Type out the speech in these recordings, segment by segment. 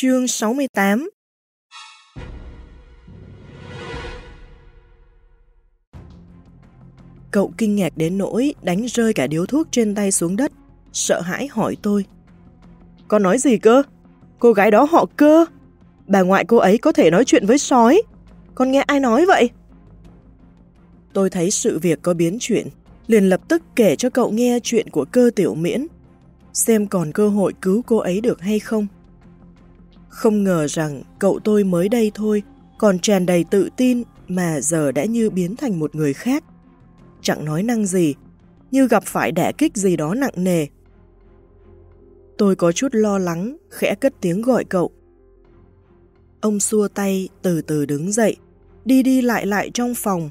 Chương 68 Cậu kinh ngạc đến nỗi đánh rơi cả điếu thuốc trên tay xuống đất, sợ hãi hỏi tôi. Con nói gì cơ? Cô gái đó họ cơ? Bà ngoại cô ấy có thể nói chuyện với sói. Con nghe ai nói vậy? Tôi thấy sự việc có biến chuyển, liền lập tức kể cho cậu nghe chuyện của cơ tiểu miễn, xem còn cơ hội cứu cô ấy được hay không. Không ngờ rằng cậu tôi mới đây thôi, còn tràn đầy tự tin mà giờ đã như biến thành một người khác. Chẳng nói năng gì, như gặp phải đả kích gì đó nặng nề. Tôi có chút lo lắng, khẽ cất tiếng gọi cậu. Ông xua tay, từ từ đứng dậy, đi đi lại lại trong phòng.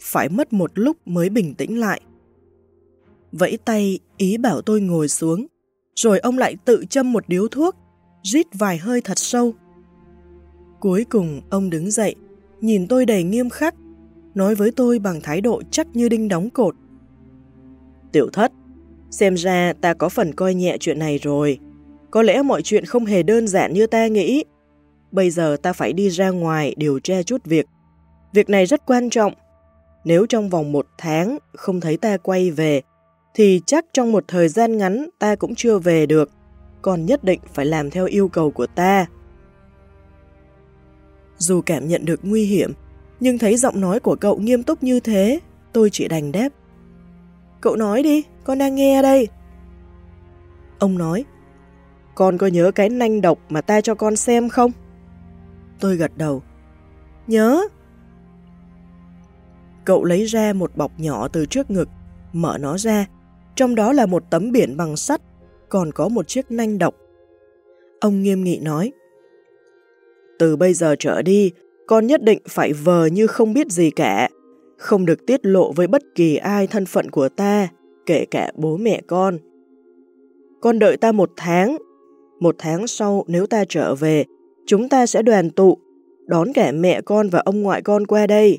Phải mất một lúc mới bình tĩnh lại. Vẫy tay, ý bảo tôi ngồi xuống, rồi ông lại tự châm một điếu thuốc, rít vài hơi thật sâu. Cuối cùng ông đứng dậy, nhìn tôi đầy nghiêm khắc, nói với tôi bằng thái độ chắc như đinh đóng cột. Tiểu thất, xem ra ta có phần coi nhẹ chuyện này rồi. Có lẽ mọi chuyện không hề đơn giản như ta nghĩ. Bây giờ ta phải đi ra ngoài điều tra chút việc. Việc này rất quan trọng. Nếu trong vòng một tháng không thấy ta quay về, thì chắc trong một thời gian ngắn ta cũng chưa về được, còn nhất định phải làm theo yêu cầu của ta. Dù cảm nhận được nguy hiểm, nhưng thấy giọng nói của cậu nghiêm túc như thế, tôi chỉ đành đáp. Cậu nói đi, con đang nghe đây. Ông nói, con có nhớ cái nanh độc mà ta cho con xem không? Tôi gật đầu. Nhớ. Cậu lấy ra một bọc nhỏ từ trước ngực, mở nó ra, trong đó là một tấm biển bằng sắt, còn có một chiếc nanh độc. Ông nghiêm nghị nói, Từ bây giờ trở đi, con nhất định phải vờ như không biết gì cả, không được tiết lộ với bất kỳ ai thân phận của ta, kể cả bố mẹ con. Con đợi ta một tháng, một tháng sau nếu ta trở về, chúng ta sẽ đoàn tụ, đón cả mẹ con và ông ngoại con qua đây.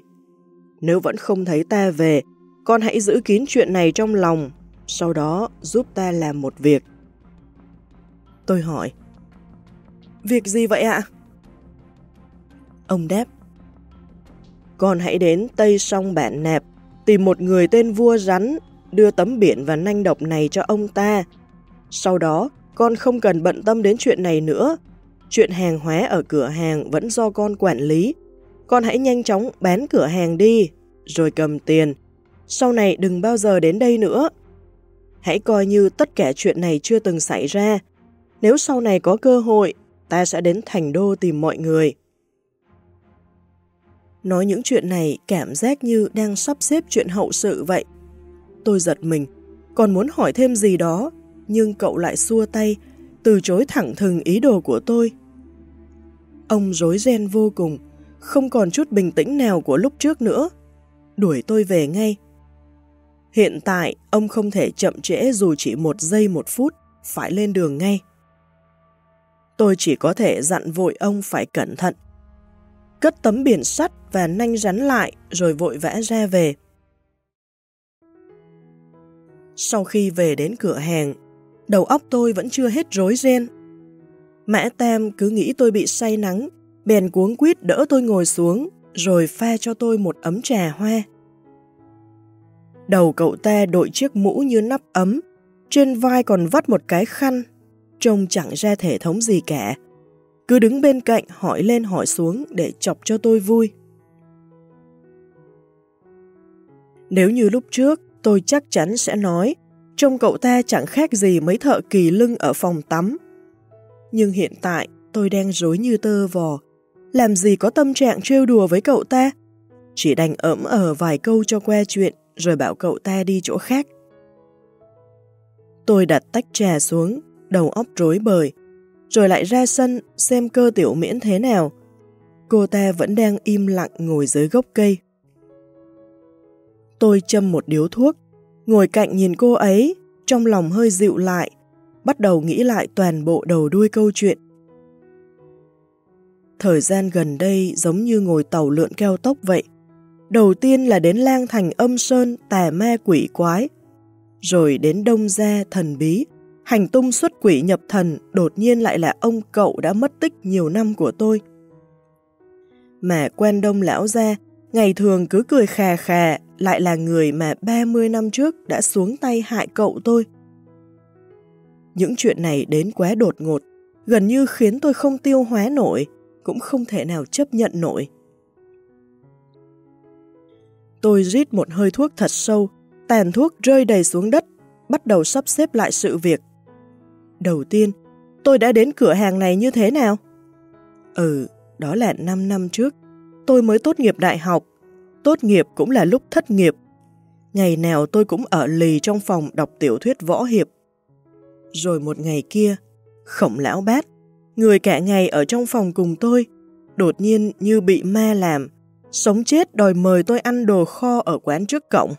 Nếu vẫn không thấy ta về, con hãy giữ kín chuyện này trong lòng, sau đó giúp ta làm một việc. Tôi hỏi, Việc gì vậy ạ? Ông đáp, Con hãy đến Tây Sông Bản nẹp tìm một người tên vua rắn, đưa tấm biển và nanh độc này cho ông ta. Sau đó, con không cần bận tâm đến chuyện này nữa. Chuyện hàng hóa ở cửa hàng vẫn do con quản lý. Con hãy nhanh chóng bán cửa hàng đi, rồi cầm tiền. Sau này đừng bao giờ đến đây nữa. Hãy coi như tất cả chuyện này chưa từng xảy ra. Nếu sau này có cơ hội, ta sẽ đến thành đô tìm mọi người. Nói những chuyện này cảm giác như đang sắp xếp chuyện hậu sự vậy. Tôi giật mình, còn muốn hỏi thêm gì đó, nhưng cậu lại xua tay, từ chối thẳng thừng ý đồ của tôi. Ông rối ren vô cùng, không còn chút bình tĩnh nào của lúc trước nữa. Đuổi tôi về ngay. Hiện tại, ông không thể chậm trễ dù chỉ một giây một phút, phải lên đường ngay. Tôi chỉ có thể dặn vội ông phải cẩn thận. Cất tấm biển sắt và nanh rắn lại rồi vội vã ra về. Sau khi về đến cửa hàng, đầu óc tôi vẫn chưa hết rối ren. Mã Tam cứ nghĩ tôi bị say nắng, bèn cuống quýt đỡ tôi ngồi xuống, rồi pha cho tôi một ấm trà hoa. Đầu cậu ta đội chiếc mũ như nắp ấm, trên vai còn vắt một cái khăn, trông chẳng ra thể thống gì cả. Cứ đứng bên cạnh hỏi lên hỏi xuống để chọc cho tôi vui. Nếu như lúc trước, tôi chắc chắn sẽ nói, trông cậu ta chẳng khác gì mấy thợ kỳ lưng ở phòng tắm. Nhưng hiện tại, tôi đang rối như tơ vò, làm gì có tâm trạng trêu đùa với cậu ta. Chỉ đành ẩm ở vài câu cho qua chuyện, rồi bảo cậu ta đi chỗ khác. Tôi đặt tách trà xuống, đầu óc rối bời, rồi lại ra sân xem cơ tiểu miễn thế nào. Cô ta vẫn đang im lặng ngồi dưới gốc cây. Tôi châm một điếu thuốc, ngồi cạnh nhìn cô ấy, trong lòng hơi dịu lại, bắt đầu nghĩ lại toàn bộ đầu đuôi câu chuyện. Thời gian gần đây giống như ngồi tàu lượn keo tốc vậy. Đầu tiên là đến lang thành âm sơn tà ma quỷ quái, rồi đến đông gia thần bí, Hành tung xuất quỷ nhập thần đột nhiên lại là ông cậu đã mất tích nhiều năm của tôi. Mà quen đông lão ra, ngày thường cứ cười khà khà, lại là người mà 30 năm trước đã xuống tay hại cậu tôi. Những chuyện này đến quá đột ngột, gần như khiến tôi không tiêu hóa nổi, cũng không thể nào chấp nhận nổi. Tôi rít một hơi thuốc thật sâu, tàn thuốc rơi đầy xuống đất, bắt đầu sắp xếp lại sự việc. Đầu tiên, tôi đã đến cửa hàng này như thế nào? Ừ, đó là 5 năm trước. Tôi mới tốt nghiệp đại học. Tốt nghiệp cũng là lúc thất nghiệp. Ngày nào tôi cũng ở lì trong phòng đọc tiểu thuyết võ hiệp. Rồi một ngày kia, khổng lão bát, người cả ngày ở trong phòng cùng tôi, đột nhiên như bị ma làm, sống chết đòi mời tôi ăn đồ kho ở quán trước cổng.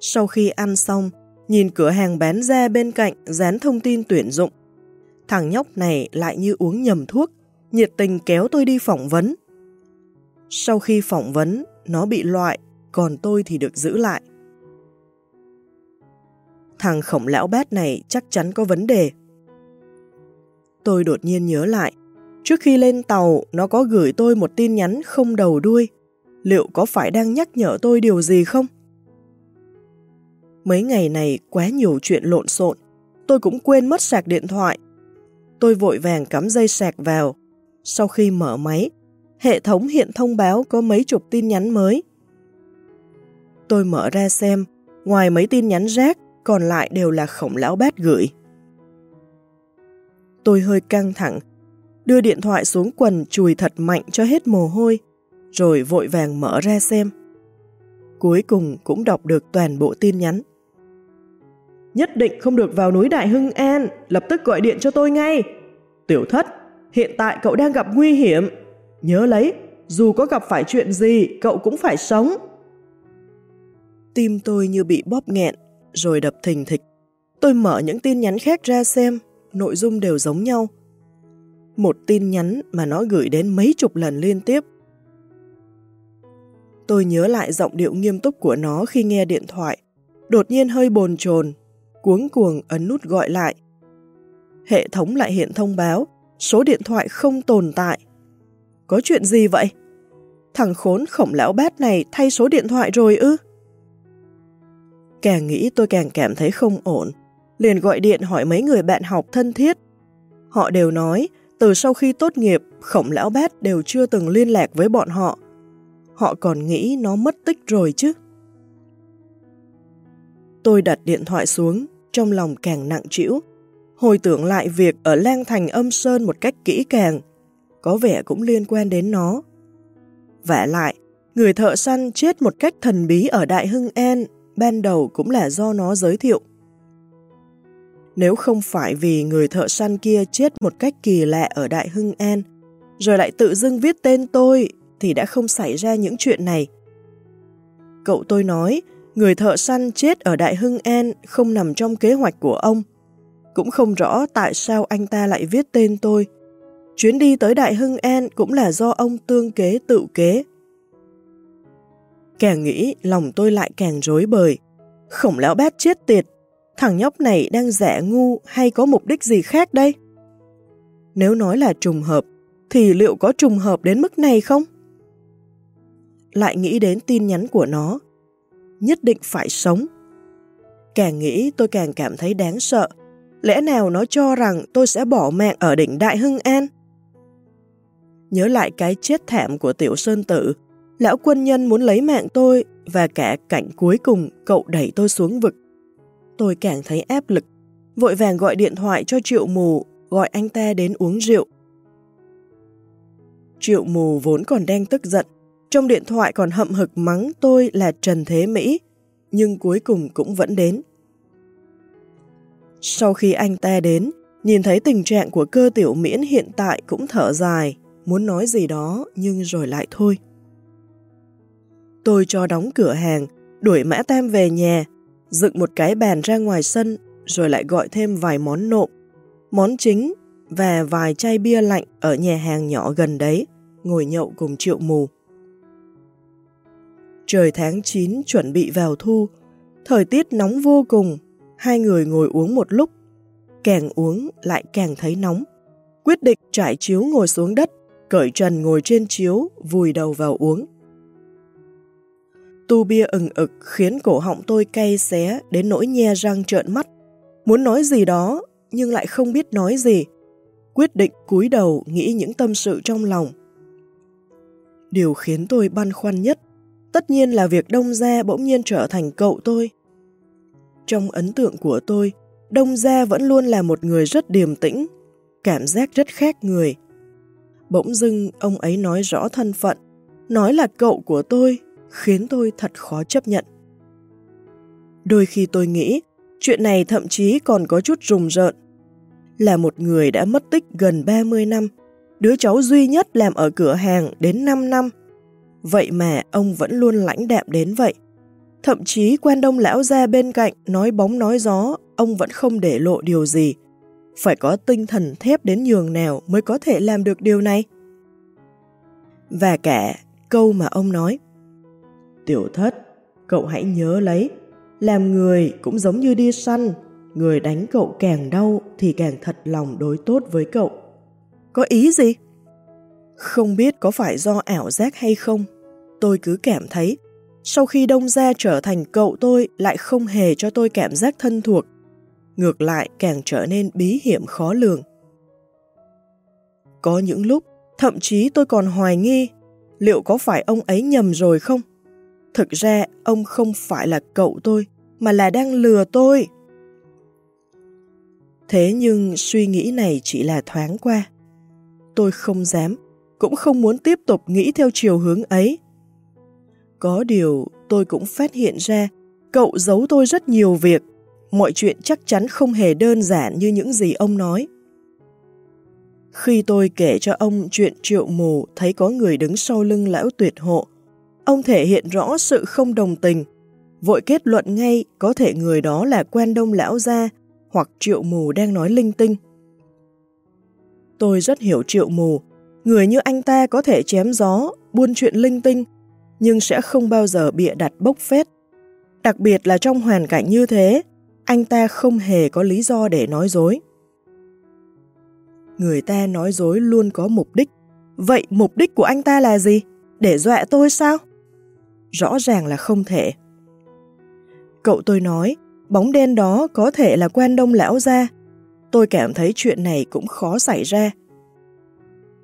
Sau khi ăn xong, nhìn cửa hàng bán ra bên cạnh dán thông tin tuyển dụng. Thằng nhóc này lại như uống nhầm thuốc, nhiệt tình kéo tôi đi phỏng vấn. Sau khi phỏng vấn, nó bị loại, còn tôi thì được giữ lại. Thằng khổng lão bát này chắc chắn có vấn đề. Tôi đột nhiên nhớ lại, trước khi lên tàu nó có gửi tôi một tin nhắn không đầu đuôi. Liệu có phải đang nhắc nhở tôi điều gì không? Mấy ngày này quá nhiều chuyện lộn xộn, tôi cũng quên mất sạc điện thoại. Tôi vội vàng cắm dây sạc vào. Sau khi mở máy, hệ thống hiện thông báo có mấy chục tin nhắn mới. Tôi mở ra xem, ngoài mấy tin nhắn rác, còn lại đều là khổng lão bát gửi. Tôi hơi căng thẳng, đưa điện thoại xuống quần chùi thật mạnh cho hết mồ hôi, rồi vội vàng mở ra xem. Cuối cùng cũng đọc được toàn bộ tin nhắn. Nhất định không được vào núi Đại Hưng An, lập tức gọi điện cho tôi ngay. Tiểu thất, hiện tại cậu đang gặp nguy hiểm. Nhớ lấy, dù có gặp phải chuyện gì, cậu cũng phải sống. Tim tôi như bị bóp nghẹn, rồi đập thình thịch. Tôi mở những tin nhắn khác ra xem, nội dung đều giống nhau. Một tin nhắn mà nó gửi đến mấy chục lần liên tiếp. Tôi nhớ lại giọng điệu nghiêm túc của nó khi nghe điện thoại, đột nhiên hơi bồn chồn, cuống cuồng ấn nút gọi lại. Hệ thống lại hiện thông báo, số điện thoại không tồn tại. Có chuyện gì vậy? Thằng khốn khổng lão bát này thay số điện thoại rồi ư? Càng nghĩ tôi càng cảm thấy không ổn, liền gọi điện hỏi mấy người bạn học thân thiết. Họ đều nói, từ sau khi tốt nghiệp, khổng lão bát đều chưa từng liên lạc với bọn họ. Họ còn nghĩ nó mất tích rồi chứ. Tôi đặt điện thoại xuống, trong lòng càng nặng trĩu. Hồi tưởng lại việc ở lang thành âm sơn một cách kỹ càng, có vẻ cũng liên quan đến nó. Vả lại, người thợ săn chết một cách thần bí ở Đại Hưng An ban đầu cũng là do nó giới thiệu. Nếu không phải vì người thợ săn kia chết một cách kỳ lạ ở Đại Hưng An, rồi lại tự dưng viết tên tôi, thì đã không xảy ra những chuyện này. Cậu tôi nói, người thợ săn chết ở Đại Hưng An không nằm trong kế hoạch của ông. Cũng không rõ tại sao anh ta lại viết tên tôi. Chuyến đi tới Đại Hưng An cũng là do ông tương kế tự kế. Càng nghĩ, lòng tôi lại càng rối bời. Khổng lão bát chết tiệt, thằng nhóc này đang giả ngu hay có mục đích gì khác đây? Nếu nói là trùng hợp, thì liệu có trùng hợp đến mức này không? Lại nghĩ đến tin nhắn của nó, nhất định phải sống. Càng nghĩ tôi càng cảm thấy đáng sợ, lẽ nào nó cho rằng tôi sẽ bỏ mạng ở đỉnh Đại Hưng An? Nhớ lại cái chết thảm của Tiểu Sơn Tử, lão quân nhân muốn lấy mạng tôi và cả cảnh cuối cùng cậu đẩy tôi xuống vực. Tôi càng thấy áp lực, vội vàng gọi điện thoại cho Triệu Mù, gọi anh ta đến uống rượu. Triệu Mù vốn còn đang tức giận, trong điện thoại còn hậm hực mắng tôi là Trần Thế Mỹ, nhưng cuối cùng cũng vẫn đến. Sau khi anh ta đến, nhìn thấy tình trạng của cơ tiểu miễn hiện tại cũng thở dài, muốn nói gì đó nhưng rồi lại thôi. Tôi cho đóng cửa hàng, đuổi Mã Tam về nhà, dựng một cái bàn ra ngoài sân, rồi lại gọi thêm vài món nộm, món chính và vài chai bia lạnh ở nhà hàng nhỏ gần đấy, ngồi nhậu cùng triệu mù. Trời tháng 9 chuẩn bị vào thu, thời tiết nóng vô cùng, hai người ngồi uống một lúc. Càng uống lại càng thấy nóng. Quyết định trải chiếu ngồi xuống đất, cởi trần ngồi trên chiếu, vùi đầu vào uống. Tu bia ừng ực khiến cổ họng tôi cay xé đến nỗi nhe răng trợn mắt. Muốn nói gì đó, nhưng lại không biết nói gì. Quyết định cúi đầu nghĩ những tâm sự trong lòng. Điều khiến tôi băn khoăn nhất, tất nhiên là việc Đông Gia bỗng nhiên trở thành cậu tôi. Trong ấn tượng của tôi, Đông Gia vẫn luôn là một người rất điềm tĩnh, cảm giác rất khác người. Bỗng dưng ông ấy nói rõ thân phận, nói là cậu của tôi, khiến tôi thật khó chấp nhận. Đôi khi tôi nghĩ, chuyện này thậm chí còn có chút rùng rợn. Là một người đã mất tích gần 30 năm, đứa cháu duy nhất làm ở cửa hàng đến 5 năm. Vậy mà ông vẫn luôn lãnh đạm đến vậy. Thậm chí quan đông lão ra bên cạnh nói bóng nói gió, ông vẫn không để lộ điều gì. Phải có tinh thần thép đến nhường nào mới có thể làm được điều này. Và cả câu mà ông nói. Tiểu thất, cậu hãy nhớ lấy, làm người cũng giống như đi săn, người đánh cậu càng đau thì càng thật lòng đối tốt với cậu. Có ý gì? Không biết có phải do ảo giác hay không, tôi cứ cảm thấy sau khi đông gia trở thành cậu tôi lại không hề cho tôi cảm giác thân thuộc, ngược lại càng trở nên bí hiểm khó lường. Có những lúc, thậm chí tôi còn hoài nghi, liệu có phải ông ấy nhầm rồi không? Thực ra, ông không phải là cậu tôi, mà là đang lừa tôi. Thế nhưng suy nghĩ này chỉ là thoáng qua. Tôi không dám, cũng không muốn tiếp tục nghĩ theo chiều hướng ấy. Có điều tôi cũng phát hiện ra cậu giấu tôi rất nhiều việc, mọi chuyện chắc chắn không hề đơn giản như những gì ông nói. Khi tôi kể cho ông chuyện triệu mù thấy có người đứng sau lưng lão tuyệt hộ, ông thể hiện rõ sự không đồng tình, vội kết luận ngay có thể người đó là quan đông lão gia hoặc triệu mù đang nói linh tinh. Tôi rất hiểu triệu mù, người như anh ta có thể chém gió, buôn chuyện linh tinh, nhưng sẽ không bao giờ bịa đặt bốc phét. Đặc biệt là trong hoàn cảnh như thế, anh ta không hề có lý do để nói dối. Người ta nói dối luôn có mục đích. Vậy mục đích của anh ta là gì? Để dọa tôi sao? Rõ ràng là không thể. Cậu tôi nói, bóng đen đó có thể là quan đông lão ra. Tôi cảm thấy chuyện này cũng khó xảy ra.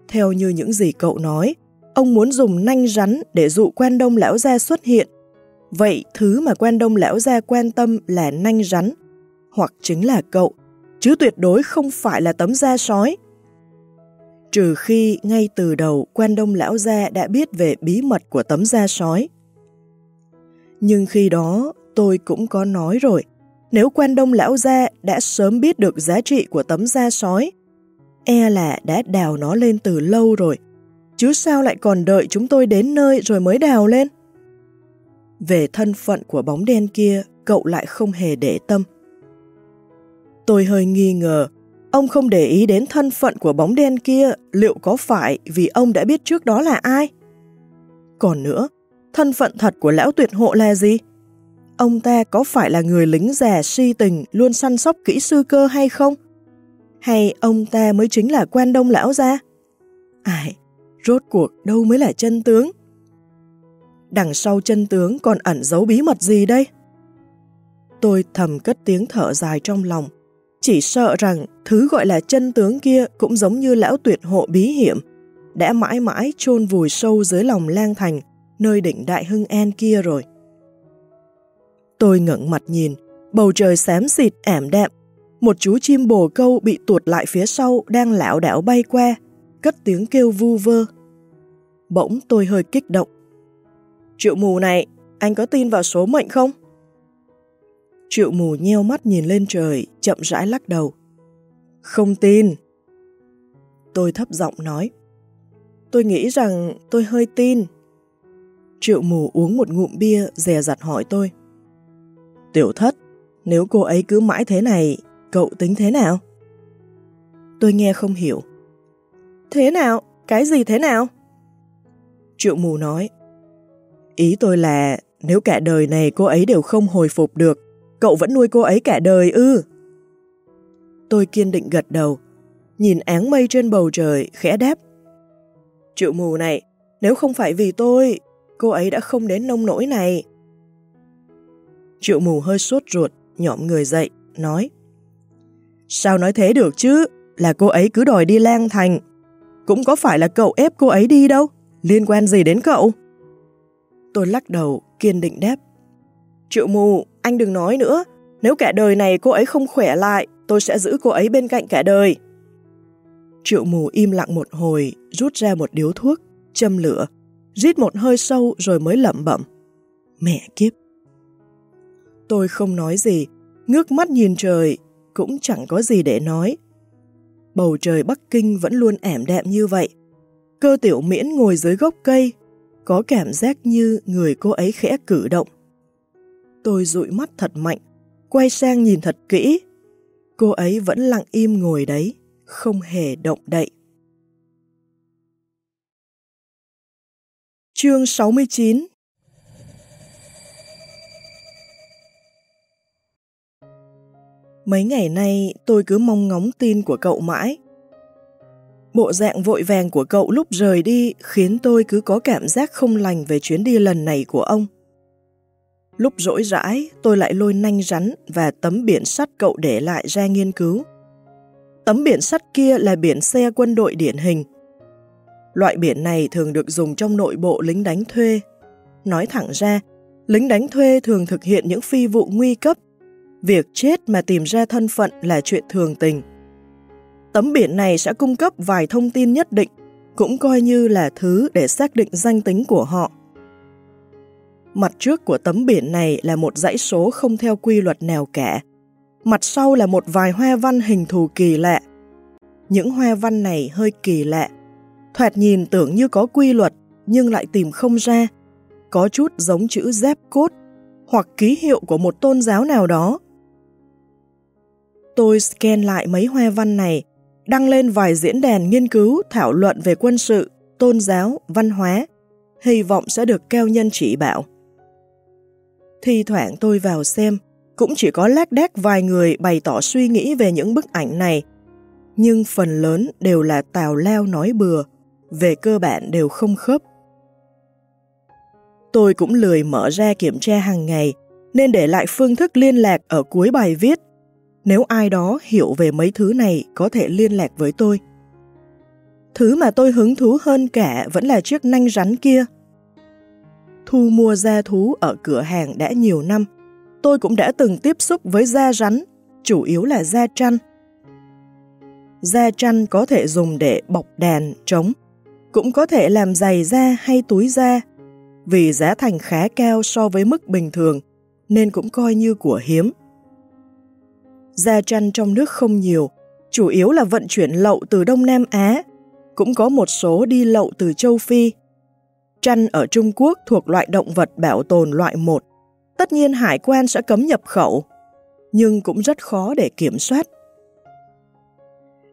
Theo như những gì cậu nói, ông muốn dùng nanh rắn để dụ quan đông lão gia xuất hiện. Vậy thứ mà quan đông lão gia quan tâm là nanh rắn, hoặc chính là cậu, chứ tuyệt đối không phải là tấm da sói. Trừ khi ngay từ đầu quan đông lão gia đã biết về bí mật của tấm da sói. Nhưng khi đó tôi cũng có nói rồi, nếu quan đông lão gia đã sớm biết được giá trị của tấm da sói, e là đã đào nó lên từ lâu rồi, chứ sao lại còn đợi chúng tôi đến nơi rồi mới đào lên? Về thân phận của bóng đen kia, cậu lại không hề để tâm. Tôi hơi nghi ngờ, ông không để ý đến thân phận của bóng đen kia liệu có phải vì ông đã biết trước đó là ai? Còn nữa, thân phận thật của lão tuyệt hộ là gì? Ông ta có phải là người lính già si tình luôn săn sóc kỹ sư cơ hay không? Hay ông ta mới chính là quan đông lão gia? Ai, rốt cuộc đâu mới là chân tướng? Đằng sau chân tướng còn ẩn giấu bí mật gì đây? Tôi thầm cất tiếng thở dài trong lòng, chỉ sợ rằng thứ gọi là chân tướng kia cũng giống như lão tuyệt hộ bí hiểm, đã mãi mãi chôn vùi sâu dưới lòng lang thành, nơi đỉnh đại hưng an kia rồi. Tôi ngẩng mặt nhìn, bầu trời xám xịt ảm đạm, một chú chim bồ câu bị tuột lại phía sau đang lảo đảo bay qua, cất tiếng kêu vu vơ. Bỗng tôi hơi kích động. Triệu mù này, anh có tin vào số mệnh không? Triệu mù nheo mắt nhìn lên trời, chậm rãi lắc đầu. Không tin. Tôi thấp giọng nói. Tôi nghĩ rằng tôi hơi tin. Triệu mù uống một ngụm bia, dè dặt hỏi tôi. Tiểu thất, nếu cô ấy cứ mãi thế này, cậu tính thế nào? Tôi nghe không hiểu. Thế nào? Cái gì thế nào? Triệu mù nói. Ý tôi là nếu cả đời này cô ấy đều không hồi phục được, Cậu vẫn nuôi cô ấy cả đời ư? Tôi kiên định gật đầu, nhìn áng mây trên bầu trời, khẽ đáp. Triệu mù này, nếu không phải vì tôi, cô ấy đã không đến nông nỗi này. Triệu mù hơi sốt ruột, nhõm người dậy, nói. Sao nói thế được chứ, là cô ấy cứ đòi đi lang thành. Cũng có phải là cậu ép cô ấy đi đâu, liên quan gì đến cậu? Tôi lắc đầu, kiên định đáp. Triệu mù, anh đừng nói nữa, nếu cả đời này cô ấy không khỏe lại, tôi sẽ giữ cô ấy bên cạnh cả đời. Triệu mù im lặng một hồi, rút ra một điếu thuốc, châm lửa, rít một hơi sâu rồi mới lẩm bẩm. Mẹ kiếp! Tôi không nói gì, ngước mắt nhìn trời, cũng chẳng có gì để nói. Bầu trời Bắc Kinh vẫn luôn ẻm đạm như vậy. Cơ tiểu miễn ngồi dưới gốc cây, có cảm giác như người cô ấy khẽ cử động. Tôi dụi mắt thật mạnh, quay sang nhìn thật kỹ. Cô ấy vẫn lặng im ngồi đấy, không hề động đậy. Chương 69 Mấy ngày nay tôi cứ mong ngóng tin của cậu mãi. Bộ dạng vội vàng của cậu lúc rời đi khiến tôi cứ có cảm giác không lành về chuyến đi lần này của ông. Lúc rỗi rãi, tôi lại lôi nanh rắn và tấm biển sắt cậu để lại ra nghiên cứu. Tấm biển sắt kia là biển xe quân đội điển hình. Loại biển này thường được dùng trong nội bộ lính đánh thuê. Nói thẳng ra, lính đánh thuê thường thực hiện những phi vụ nguy cấp. Việc chết mà tìm ra thân phận là chuyện thường tình. Tấm biển này sẽ cung cấp vài thông tin nhất định, cũng coi như là thứ để xác định danh tính của họ. Mặt trước của tấm biển này là một dãy số không theo quy luật nào cả. Mặt sau là một vài hoa văn hình thù kỳ lạ. Những hoa văn này hơi kỳ lạ. Thoạt nhìn tưởng như có quy luật nhưng lại tìm không ra. Có chút giống chữ dép cốt hoặc ký hiệu của một tôn giáo nào đó. Tôi scan lại mấy hoa văn này, đăng lên vài diễn đàn nghiên cứu thảo luận về quân sự, tôn giáo, văn hóa, hy vọng sẽ được cao nhân chỉ bảo. thì thoảng tôi vào xem, cũng chỉ có lác đác vài người bày tỏ suy nghĩ về những bức ảnh này, nhưng phần lớn đều là tào lao nói bừa, về cơ bản đều không khớp. Tôi cũng lười mở ra kiểm tra hàng ngày, nên để lại phương thức liên lạc ở cuối bài viết. Nếu ai đó hiểu về mấy thứ này có thể liên lạc với tôi. Thứ mà tôi hứng thú hơn cả vẫn là chiếc nanh rắn kia. Thu mua da thú ở cửa hàng đã nhiều năm, tôi cũng đã từng tiếp xúc với da rắn, chủ yếu là da chăn. Da chăn có thể dùng để bọc đàn, trống, cũng có thể làm giày da hay túi da, vì giá thành khá cao so với mức bình thường, nên cũng coi như của hiếm. Da chăn trong nước không nhiều, chủ yếu là vận chuyển lậu từ Đông Nam Á, cũng có một số đi lậu từ châu Phi. Chăn ở Trung Quốc thuộc loại động vật bảo tồn loại 1. Tất nhiên hải quan sẽ cấm nhập khẩu, nhưng cũng rất khó để kiểm soát.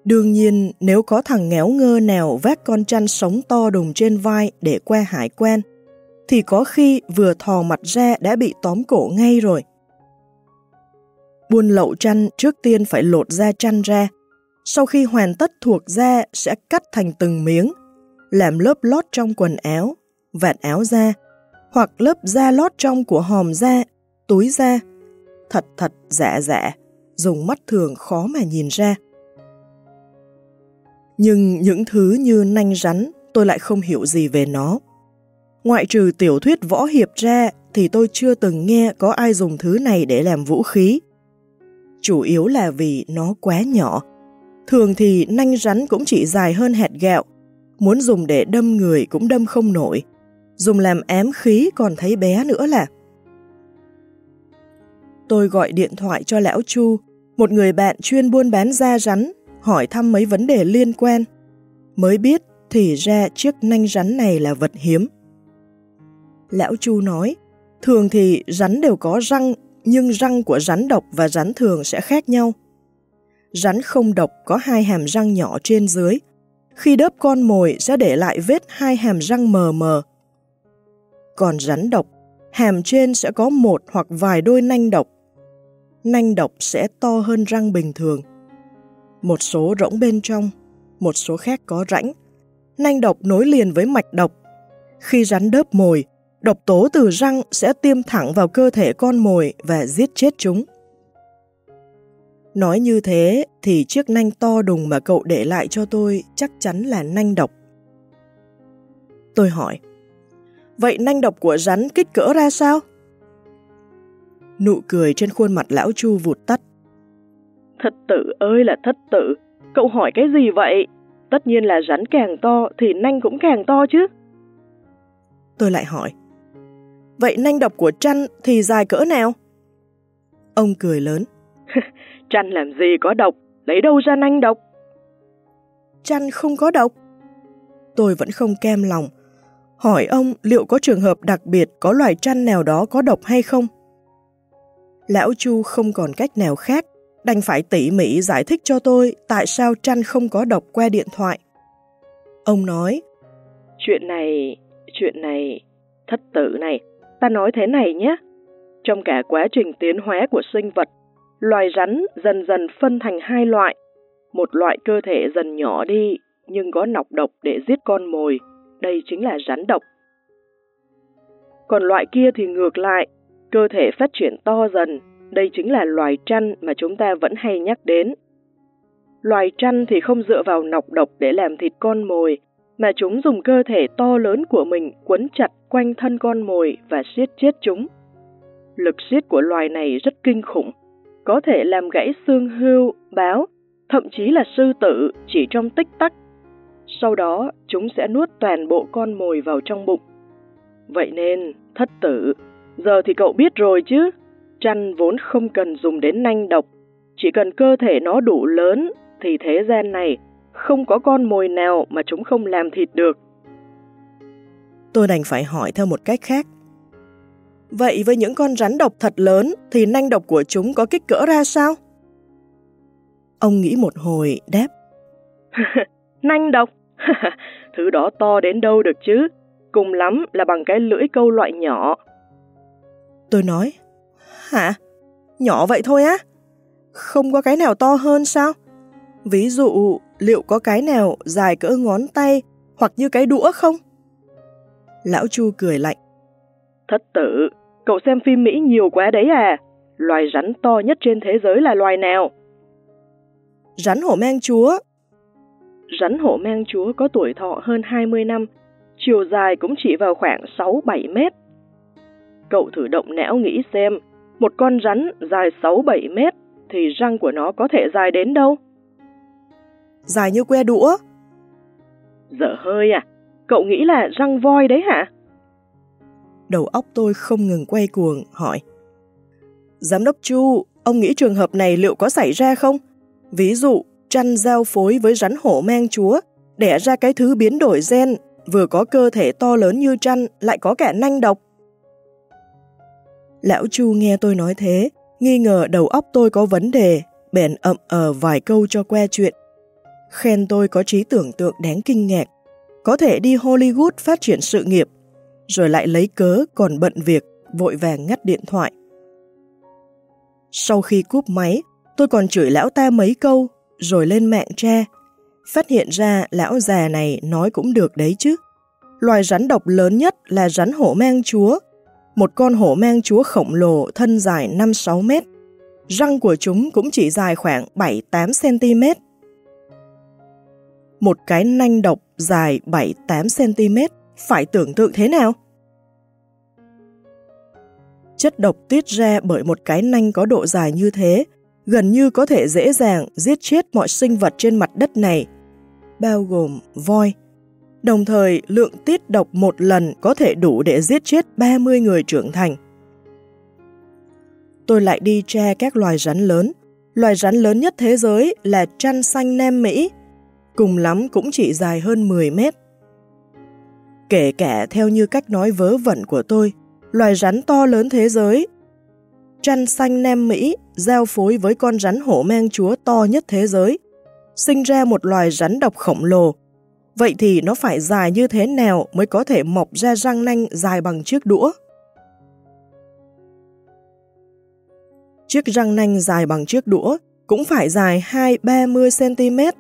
Đương nhiên, nếu có thằng ngéo ngơ nào vác con chăn sống to đùng trên vai để qua hải quan, thì có khi vừa thò mặt ra đã bị tóm cổ ngay rồi. Buôn lậu chăn trước tiên phải lột da chăn ra, sau khi hoàn tất thuộc da sẽ cắt thành từng miếng, làm lớp lót trong quần áo, vạt áo da, hoặc lớp da lót trong của hòm da, túi da. Thật thật dạ dạ, dùng mắt thường khó mà nhìn ra. Nhưng những thứ như nanh rắn, tôi lại không hiểu gì về nó. Ngoại trừ tiểu thuyết võ hiệp ra thì tôi chưa từng nghe có ai dùng thứ này để làm vũ khí. Chủ yếu là vì nó quá nhỏ. Thường thì nanh rắn cũng chỉ dài hơn hạt gạo, muốn dùng để đâm người cũng đâm không nổi dùng làm ém khí còn thấy bé nữa là. Tôi gọi điện thoại cho Lão Chu, một người bạn chuyên buôn bán da rắn, hỏi thăm mấy vấn đề liên quan. Mới biết thì ra chiếc nanh rắn này là vật hiếm. Lão Chu nói, thường thì rắn đều có răng, nhưng răng của rắn độc và rắn thường sẽ khác nhau. Rắn không độc có hai hàm răng nhỏ trên dưới. Khi đớp con mồi sẽ để lại vết hai hàm răng mờ mờ, còn rắn độc, hàm trên sẽ có một hoặc vài đôi nanh độc. nanh độc sẽ to hơn răng bình thường. Một số rỗng bên trong, một số khác có rãnh. Nanh độc nối liền với mạch độc. Khi rắn đớp mồi, độc tố từ răng sẽ tiêm thẳng vào cơ thể con mồi và giết chết chúng. Nói như thế thì chiếc nanh to đùng mà cậu để lại cho tôi chắc chắn là nanh độc. Tôi hỏi, vậy nanh độc của rắn kích cỡ ra sao? Nụ cười trên khuôn mặt lão Chu vụt tắt. Thất tử ơi là thất tử, cậu hỏi cái gì vậy? Tất nhiên là rắn càng to thì nanh cũng càng to chứ. Tôi lại hỏi, vậy nanh độc của trăn thì dài cỡ nào? Ông cười lớn. Trăn làm gì có độc, lấy đâu ra nanh độc? Trăn không có độc. Tôi vẫn không kem lòng. Hỏi ông liệu có trường hợp đặc biệt có loài trăn nào đó có độc hay không? Lão Chu không còn cách nào khác, đành phải tỉ mỉ giải thích cho tôi tại sao trăn không có độc qua điện thoại. Ông nói, Chuyện này, chuyện này, thất tử này, ta nói thế này nhé. Trong cả quá trình tiến hóa của sinh vật, loài rắn dần dần phân thành hai loại. Một loại cơ thể dần nhỏ đi, nhưng có nọc độc để giết con mồi. Đây chính là rắn độc. Còn loại kia thì ngược lại, cơ thể phát triển to dần, đây chính là loài trăn mà chúng ta vẫn hay nhắc đến. Loài trăn thì không dựa vào nọc độc để làm thịt con mồi, mà chúng dùng cơ thể to lớn của mình quấn chặt quanh thân con mồi và siết chết chúng. Lực siết của loài này rất kinh khủng, có thể làm gãy xương hươu, báo, thậm chí là sư tử chỉ trong tích tắc. Sau đó, chúng sẽ nuốt toàn bộ con mồi vào trong bụng. Vậy nên, thất tử, giờ thì cậu biết rồi chứ, chăn vốn không cần dùng đến nanh độc, chỉ cần cơ thể nó đủ lớn thì thế gian này không có con mồi nào mà chúng không làm thịt được. Tôi đành phải hỏi theo một cách khác. Vậy với những con rắn độc thật lớn thì nanh độc của chúng có kích cỡ ra sao? Ông nghĩ một hồi đáp. nanh độc? Thứ đó to đến đâu được chứ? Cùng lắm là bằng cái lưỡi câu loại nhỏ. Tôi nói, hả? Nhỏ vậy thôi á? Không có cái nào to hơn sao? Ví dụ, liệu có cái nào dài cỡ ngón tay hoặc như cái đũa không? Lão Chu cười lạnh. Thất tử, cậu xem phim Mỹ nhiều quá đấy à? Loài rắn to nhất trên thế giới là loài nào? Rắn hổ mang chúa. Rắn hổ mang chúa có tuổi thọ hơn 20 năm, chiều dài cũng chỉ vào khoảng 6-7 mét. Cậu thử động não nghĩ xem, một con rắn dài 6-7 mét thì răng của nó có thể dài đến đâu? Dài như que đũa. Dở hơi à? Cậu nghĩ là răng voi đấy hả? Đầu óc tôi không ngừng quay cuồng, hỏi. Giám đốc Chu, ông nghĩ trường hợp này liệu có xảy ra không? Ví dụ, chăn giao phối với rắn hổ mang chúa, đẻ ra cái thứ biến đổi gen, vừa có cơ thể to lớn như chăn, lại có cả nanh độc. Lão Chu nghe tôi nói thế, nghi ngờ đầu óc tôi có vấn đề, bèn ậm ờ vài câu cho que chuyện. Khen tôi có trí tưởng tượng đáng kinh ngạc, có thể đi Hollywood phát triển sự nghiệp, rồi lại lấy cớ còn bận việc, vội vàng ngắt điện thoại. Sau khi cúp máy, tôi còn chửi lão ta mấy câu, rồi lên mạng tra. Phát hiện ra lão già này nói cũng được đấy chứ. Loài rắn độc lớn nhất là rắn hổ mang chúa, một con hổ mang chúa khổng lồ thân dài 5-6 mét. Răng của chúng cũng chỉ dài khoảng 7-8 cm. Một cái nanh độc dài 7-8 cm phải tưởng tượng thế nào? Chất độc tiết ra bởi một cái nanh có độ dài như thế, gần như có thể dễ dàng giết chết mọi sinh vật trên mặt đất này, bao gồm voi, Đồng thời, lượng tiết độc một lần có thể đủ để giết chết 30 người trưởng thành. Tôi lại đi tra các loài rắn lớn. Loài rắn lớn nhất thế giới là chăn xanh Nam Mỹ, cùng lắm cũng chỉ dài hơn 10 mét. Kể cả theo như cách nói vớ vẩn của tôi, loài rắn to lớn thế giới, chăn xanh Nam Mỹ giao phối với con rắn hổ mang chúa to nhất thế giới, sinh ra một loài rắn độc khổng lồ Vậy thì nó phải dài như thế nào mới có thể mọc ra răng nanh dài bằng chiếc đũa? Chiếc răng nanh dài bằng chiếc đũa cũng phải dài 2-30cm.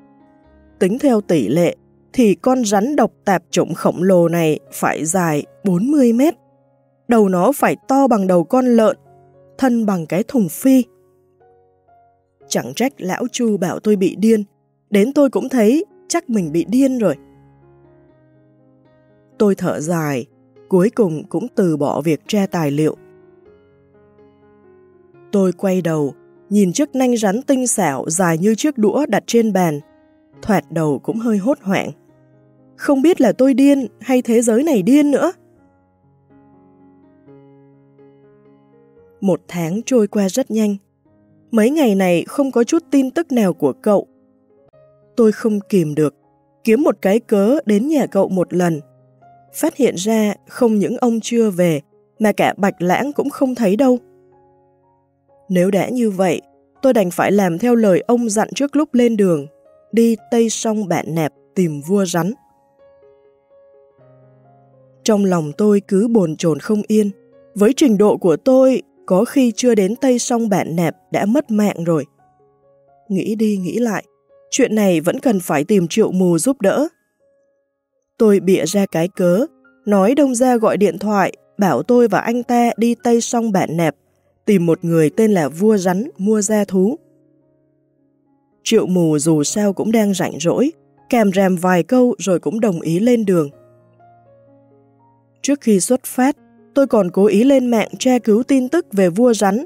Tính theo tỷ lệ thì con rắn độc tạp trụng khổng lồ này phải dài 40 mét. Đầu nó phải to bằng đầu con lợn, thân bằng cái thùng phi. Chẳng trách lão Chu bảo tôi bị điên, đến tôi cũng thấy chắc mình bị điên rồi. Tôi thở dài, cuối cùng cũng từ bỏ việc tra tài liệu. Tôi quay đầu, nhìn chiếc nanh rắn tinh xảo dài như chiếc đũa đặt trên bàn, thoạt đầu cũng hơi hốt hoảng. Không biết là tôi điên hay thế giới này điên nữa. Một tháng trôi qua rất nhanh. Mấy ngày này không có chút tin tức nào của cậu. Tôi không kìm được, kiếm một cái cớ đến nhà cậu một lần. Phát hiện ra không những ông chưa về, mà cả Bạch Lãng cũng không thấy đâu. Nếu đã như vậy, tôi đành phải làm theo lời ông dặn trước lúc lên đường, đi tây sông bạn nẹp tìm vua rắn. Trong lòng tôi cứ bồn chồn không yên, với trình độ của tôi có khi chưa đến tây sông bạn nẹp đã mất mạng rồi. Nghĩ đi nghĩ lại, chuyện này vẫn cần phải tìm triệu mù giúp đỡ. Tôi bịa ra cái cớ, nói đông ra gọi điện thoại, bảo tôi và anh ta đi tây sông bạn nẹp, tìm một người tên là vua rắn mua gia thú. Triệu mù dù sao cũng đang rảnh rỗi, kèm rèm vài câu rồi cũng đồng ý lên đường. Trước khi xuất phát, tôi còn cố ý lên mạng tra cứu tin tức về vua rắn.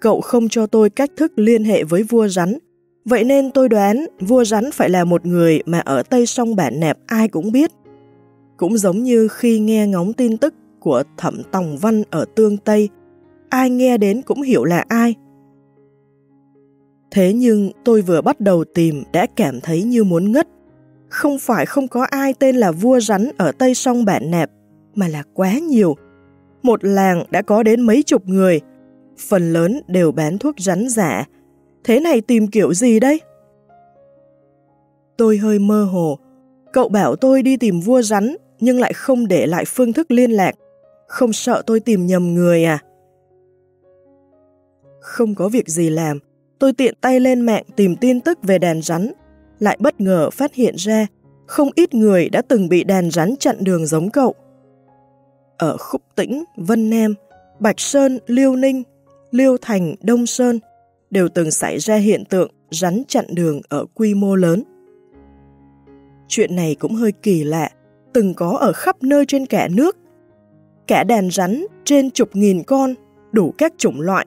Cậu không cho tôi cách thức liên hệ với vua rắn, vậy nên tôi đoán vua rắn phải là một người mà ở Tây Sông Bản Nẹp ai cũng biết. Cũng giống như khi nghe ngóng tin tức của Thẩm Tòng Văn ở Tương Tây, ai nghe đến cũng hiểu là ai. Thế nhưng tôi vừa bắt đầu tìm đã cảm thấy như muốn ngất. Không phải không có ai tên là vua rắn ở Tây Sông Bản Nẹp, mà là quá nhiều. Một làng đã có đến mấy chục người, phần lớn đều bán thuốc rắn giả. Thế này tìm kiểu gì đây? Tôi hơi mơ hồ. Cậu bảo tôi đi tìm vua rắn, nhưng lại không để lại phương thức liên lạc. Không sợ tôi tìm nhầm người à? Không có việc gì làm, tôi tiện tay lên mạng tìm tin tức về đàn rắn, lại bất ngờ phát hiện ra không ít người đã từng bị đàn rắn chặn đường giống cậu ở Khúc Tĩnh, Vân Nam, Bạch Sơn, Liêu Ninh, Liêu Thành, Đông Sơn đều từng xảy ra hiện tượng rắn chặn đường ở quy mô lớn. Chuyện này cũng hơi kỳ lạ, từng có ở khắp nơi trên cả nước. Cả đàn rắn trên chục nghìn con, đủ các chủng loại,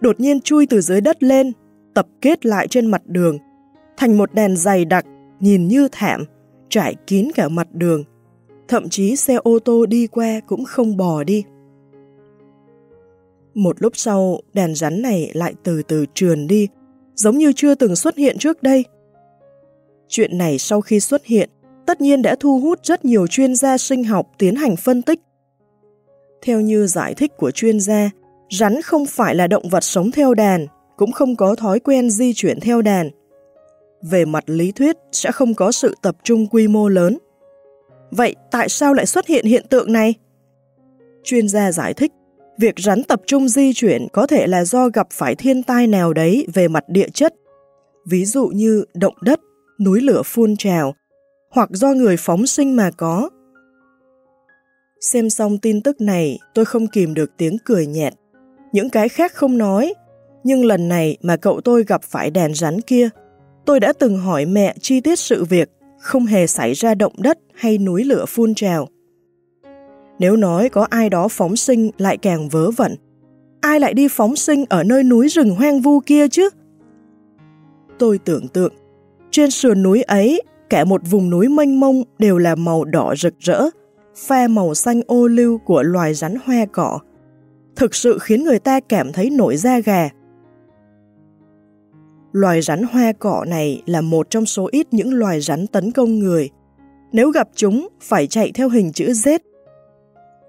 đột nhiên chui từ dưới đất lên, tập kết lại trên mặt đường, thành một đèn dày đặc, nhìn như thảm, trải kín cả mặt đường, thậm chí xe ô tô đi qua cũng không bò đi. Một lúc sau, đèn rắn này lại từ từ trườn đi, giống như chưa từng xuất hiện trước đây. Chuyện này sau khi xuất hiện, tất nhiên đã thu hút rất nhiều chuyên gia sinh học tiến hành phân tích. Theo như giải thích của chuyên gia, rắn không phải là động vật sống theo đàn, cũng không có thói quen di chuyển theo đàn. Về mặt lý thuyết sẽ không có sự tập trung quy mô lớn. Vậy tại sao lại xuất hiện hiện tượng này? Chuyên gia giải thích, việc rắn tập trung di chuyển có thể là do gặp phải thiên tai nào đấy về mặt địa chất, ví dụ như động đất, núi lửa phun trào, hoặc do người phóng sinh mà có. Xem xong tin tức này, tôi không kìm được tiếng cười nhẹt. Những cái khác không nói, nhưng lần này mà cậu tôi gặp phải đàn rắn kia, tôi đã từng hỏi mẹ chi tiết sự việc không hề xảy ra động đất hay núi lửa phun trào. Nếu nói có ai đó phóng sinh lại càng vớ vẩn, ai lại đi phóng sinh ở nơi núi rừng hoang vu kia chứ? Tôi tưởng tượng, trên sườn núi ấy, cả một vùng núi mênh mông đều là màu đỏ rực rỡ, pha màu xanh ô lưu của loài rắn hoa cỏ. Thực sự khiến người ta cảm thấy nổi da gà. Loài rắn hoa cọ này là một trong số ít những loài rắn tấn công người. Nếu gặp chúng, phải chạy theo hình chữ Z.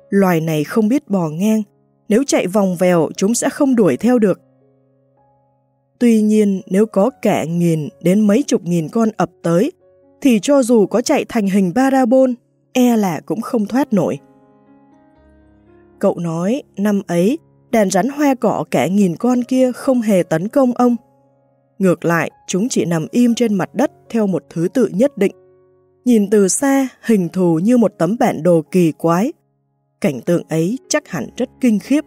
Loài này không biết bò ngang, nếu chạy vòng vèo chúng sẽ không đuổi theo được. Tuy nhiên, nếu có cả nghìn đến mấy chục nghìn con ập tới, thì cho dù có chạy thành hình parabol, e là cũng không thoát nổi. Cậu nói, năm ấy, đàn rắn hoa cỏ cả nghìn con kia không hề tấn công ông. Ngược lại, chúng chỉ nằm im trên mặt đất theo một thứ tự nhất định. Nhìn từ xa, hình thù như một tấm bản đồ kỳ quái. Cảnh tượng ấy chắc hẳn rất kinh khiếp.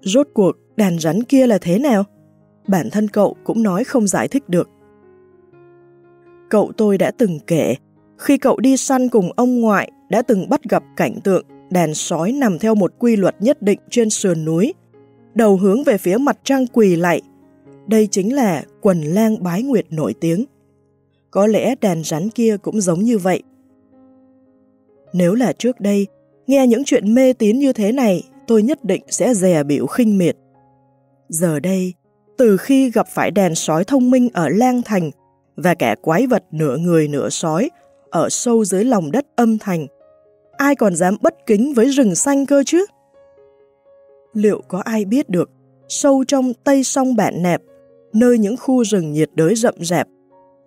Rốt cuộc, đàn rắn kia là thế nào? Bản thân cậu cũng nói không giải thích được. Cậu tôi đã từng kể, khi cậu đi săn cùng ông ngoại đã từng bắt gặp cảnh tượng đàn sói nằm theo một quy luật nhất định trên sườn núi, đầu hướng về phía mặt trăng quỳ lạy. Đây chính là quần lang bái nguyệt nổi tiếng. Có lẽ đàn rắn kia cũng giống như vậy. Nếu là trước đây, nghe những chuyện mê tín như thế này, tôi nhất định sẽ dè biểu khinh miệt. Giờ đây, từ khi gặp phải đàn sói thông minh ở Lang Thành và cả quái vật nửa người nửa sói ở sâu dưới lòng đất âm thành, ai còn dám bất kính với rừng xanh cơ chứ? Liệu có ai biết được, sâu trong tây sông Bản Nẹp, nơi những khu rừng nhiệt đới rậm rạp,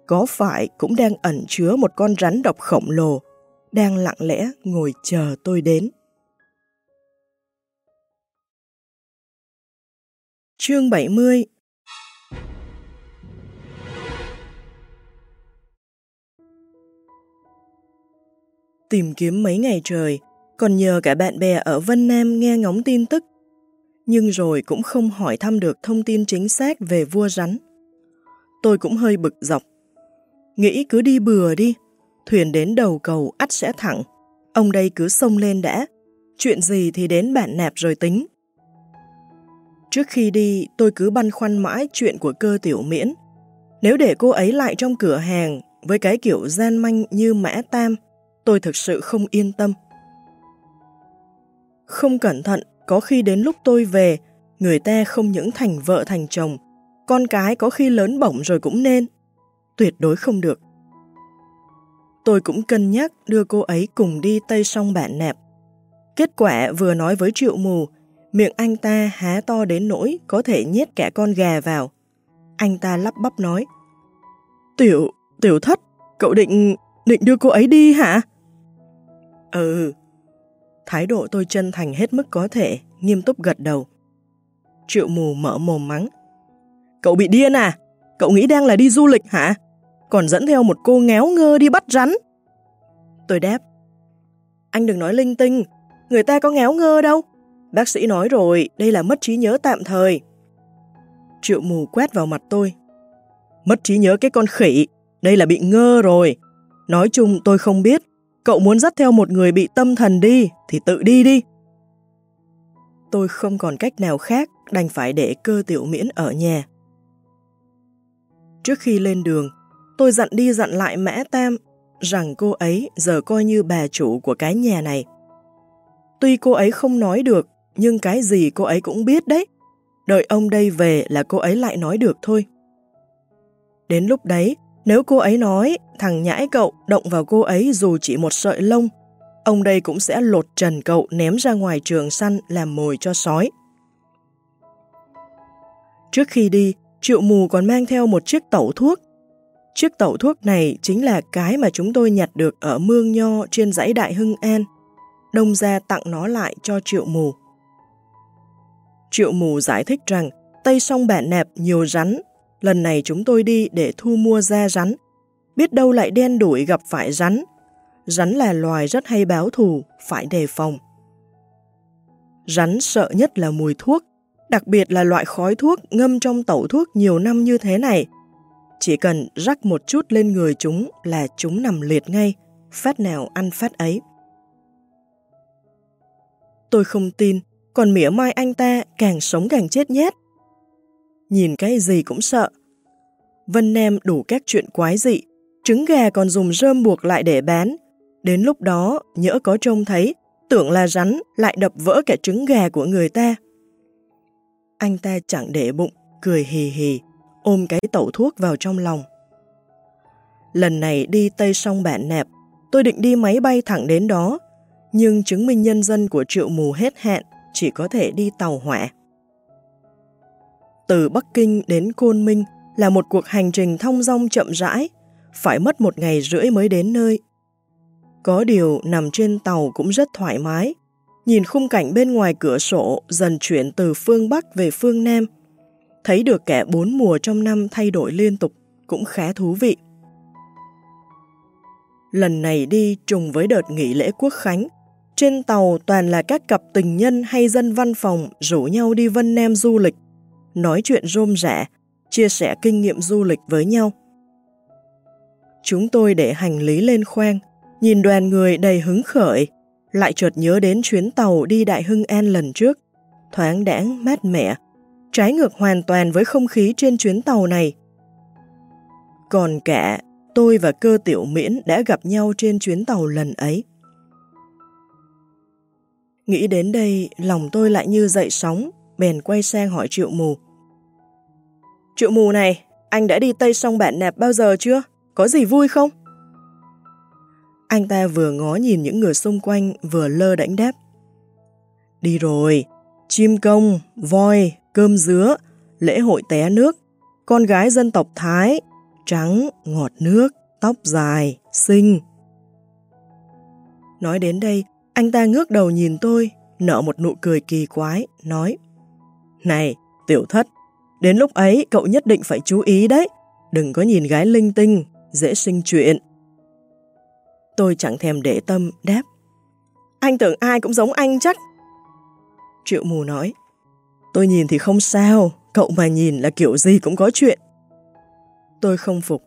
có phải cũng đang ẩn chứa một con rắn độc khổng lồ, đang lặng lẽ ngồi chờ tôi đến? Chương 70 Tìm kiếm mấy ngày trời, còn nhờ cả bạn bè ở Vân Nam nghe ngóng tin tức. Nhưng rồi cũng không hỏi thăm được thông tin chính xác về vua rắn. Tôi cũng hơi bực dọc. Nghĩ cứ đi bừa đi, thuyền đến đầu cầu ắt sẽ thẳng. Ông đây cứ xông lên đã, chuyện gì thì đến bản nạp rồi tính. Trước khi đi, tôi cứ băn khoăn mãi chuyện của cơ tiểu miễn. Nếu để cô ấy lại trong cửa hàng với cái kiểu gian manh như mã tam, tôi thực sự không yên tâm. Không cẩn thận, có khi đến lúc tôi về, người ta không những thành vợ thành chồng, con cái có khi lớn bổng rồi cũng nên. Tuyệt đối không được. Tôi cũng cân nhắc đưa cô ấy cùng đi Tây Sông Bạn Nẹp. Kết quả vừa nói với triệu mù, miệng anh ta há to đến nỗi có thể nhét cả con gà vào. Anh ta lắp bắp nói, Tiểu, tiểu thất, cậu định, định đưa cô ấy đi hả? Ừ. Thái độ tôi chân thành hết mức có thể, nghiêm túc gật đầu. Triệu mù mở mồm mắng. Cậu bị điên à? Cậu nghĩ đang là đi du lịch hả? Còn dẫn theo một cô ngéo ngơ đi bắt rắn. Tôi đáp. Anh đừng nói linh tinh, người ta có ngéo ngơ đâu. Bác sĩ nói rồi, đây là mất trí nhớ tạm thời. Triệu mù quét vào mặt tôi. Mất trí nhớ cái con khỉ, đây là bị ngơ rồi. Nói chung tôi không biết, Cậu muốn dắt theo một người bị tâm thần đi, thì tự đi đi. Tôi không còn cách nào khác, đành phải để cơ tiểu miễn ở nhà. Trước khi lên đường, tôi dặn đi dặn lại Mã Tam rằng cô ấy giờ coi như bà chủ của cái nhà này. Tuy cô ấy không nói được, nhưng cái gì cô ấy cũng biết đấy. Đợi ông đây về là cô ấy lại nói được thôi. Đến lúc đấy, nếu cô ấy nói thằng nhãi cậu động vào cô ấy dù chỉ một sợi lông, ông đây cũng sẽ lột trần cậu ném ra ngoài trường săn làm mồi cho sói. Trước khi đi, triệu mù còn mang theo một chiếc tẩu thuốc. Chiếc tẩu thuốc này chính là cái mà chúng tôi nhặt được ở mương nho trên dãy Đại Hưng An. Đông ra tặng nó lại cho triệu mù. Triệu mù giải thích rằng Tây sông Bản Nẹp nhiều rắn Lần này chúng tôi đi để thu mua da rắn. Biết đâu lại đen đuổi gặp phải rắn. Rắn là loài rất hay báo thù, phải đề phòng. Rắn sợ nhất là mùi thuốc, đặc biệt là loại khói thuốc ngâm trong tẩu thuốc nhiều năm như thế này. Chỉ cần rắc một chút lên người chúng là chúng nằm liệt ngay, phát nào ăn phát ấy. Tôi không tin, còn mỉa mai anh ta càng sống càng chết nhét nhìn cái gì cũng sợ. Vân Nem đủ các chuyện quái dị, trứng gà còn dùng rơm buộc lại để bán. Đến lúc đó, nhỡ có trông thấy, tưởng là rắn lại đập vỡ cả trứng gà của người ta. Anh ta chẳng để bụng, cười hì hì, ôm cái tẩu thuốc vào trong lòng. Lần này đi Tây Sông Bản Nẹp, tôi định đi máy bay thẳng đến đó, nhưng chứng minh nhân dân của triệu mù hết hạn, chỉ có thể đi tàu hỏa. Từ Bắc Kinh đến Côn Minh là một cuộc hành trình thông dong chậm rãi, phải mất một ngày rưỡi mới đến nơi. Có điều nằm trên tàu cũng rất thoải mái, nhìn khung cảnh bên ngoài cửa sổ dần chuyển từ phương Bắc về phương Nam. Thấy được kẻ bốn mùa trong năm thay đổi liên tục cũng khá thú vị. Lần này đi trùng với đợt nghỉ lễ quốc khánh, trên tàu toàn là các cặp tình nhân hay dân văn phòng rủ nhau đi Vân Nam du lịch, nói chuyện rôm rã, chia sẻ kinh nghiệm du lịch với nhau. Chúng tôi để hành lý lên khoang, nhìn đoàn người đầy hứng khởi, lại chợt nhớ đến chuyến tàu đi Đại Hưng An lần trước, thoáng đãng mát mẻ, trái ngược hoàn toàn với không khí trên chuyến tàu này. Còn cả tôi và cơ tiểu miễn đã gặp nhau trên chuyến tàu lần ấy. Nghĩ đến đây, lòng tôi lại như dậy sóng, bèn quay sang hỏi triệu mù. Triệu mù này, anh đã đi Tây Sông Bản Nạp bao giờ chưa? Có gì vui không? Anh ta vừa ngó nhìn những người xung quanh vừa lơ đánh đáp. Đi rồi, chim công, voi, cơm dứa, lễ hội té nước, con gái dân tộc Thái, trắng, ngọt nước, tóc dài, xinh. Nói đến đây, anh ta ngước đầu nhìn tôi, nở một nụ cười kỳ quái, nói này, tiểu thất, đến lúc ấy cậu nhất định phải chú ý đấy, đừng có nhìn gái linh tinh, dễ sinh chuyện. Tôi chẳng thèm để tâm, đáp Anh tưởng ai cũng giống anh chắc. Triệu mù nói Tôi nhìn thì không sao, cậu mà nhìn là kiểu gì cũng có chuyện. Tôi không phục.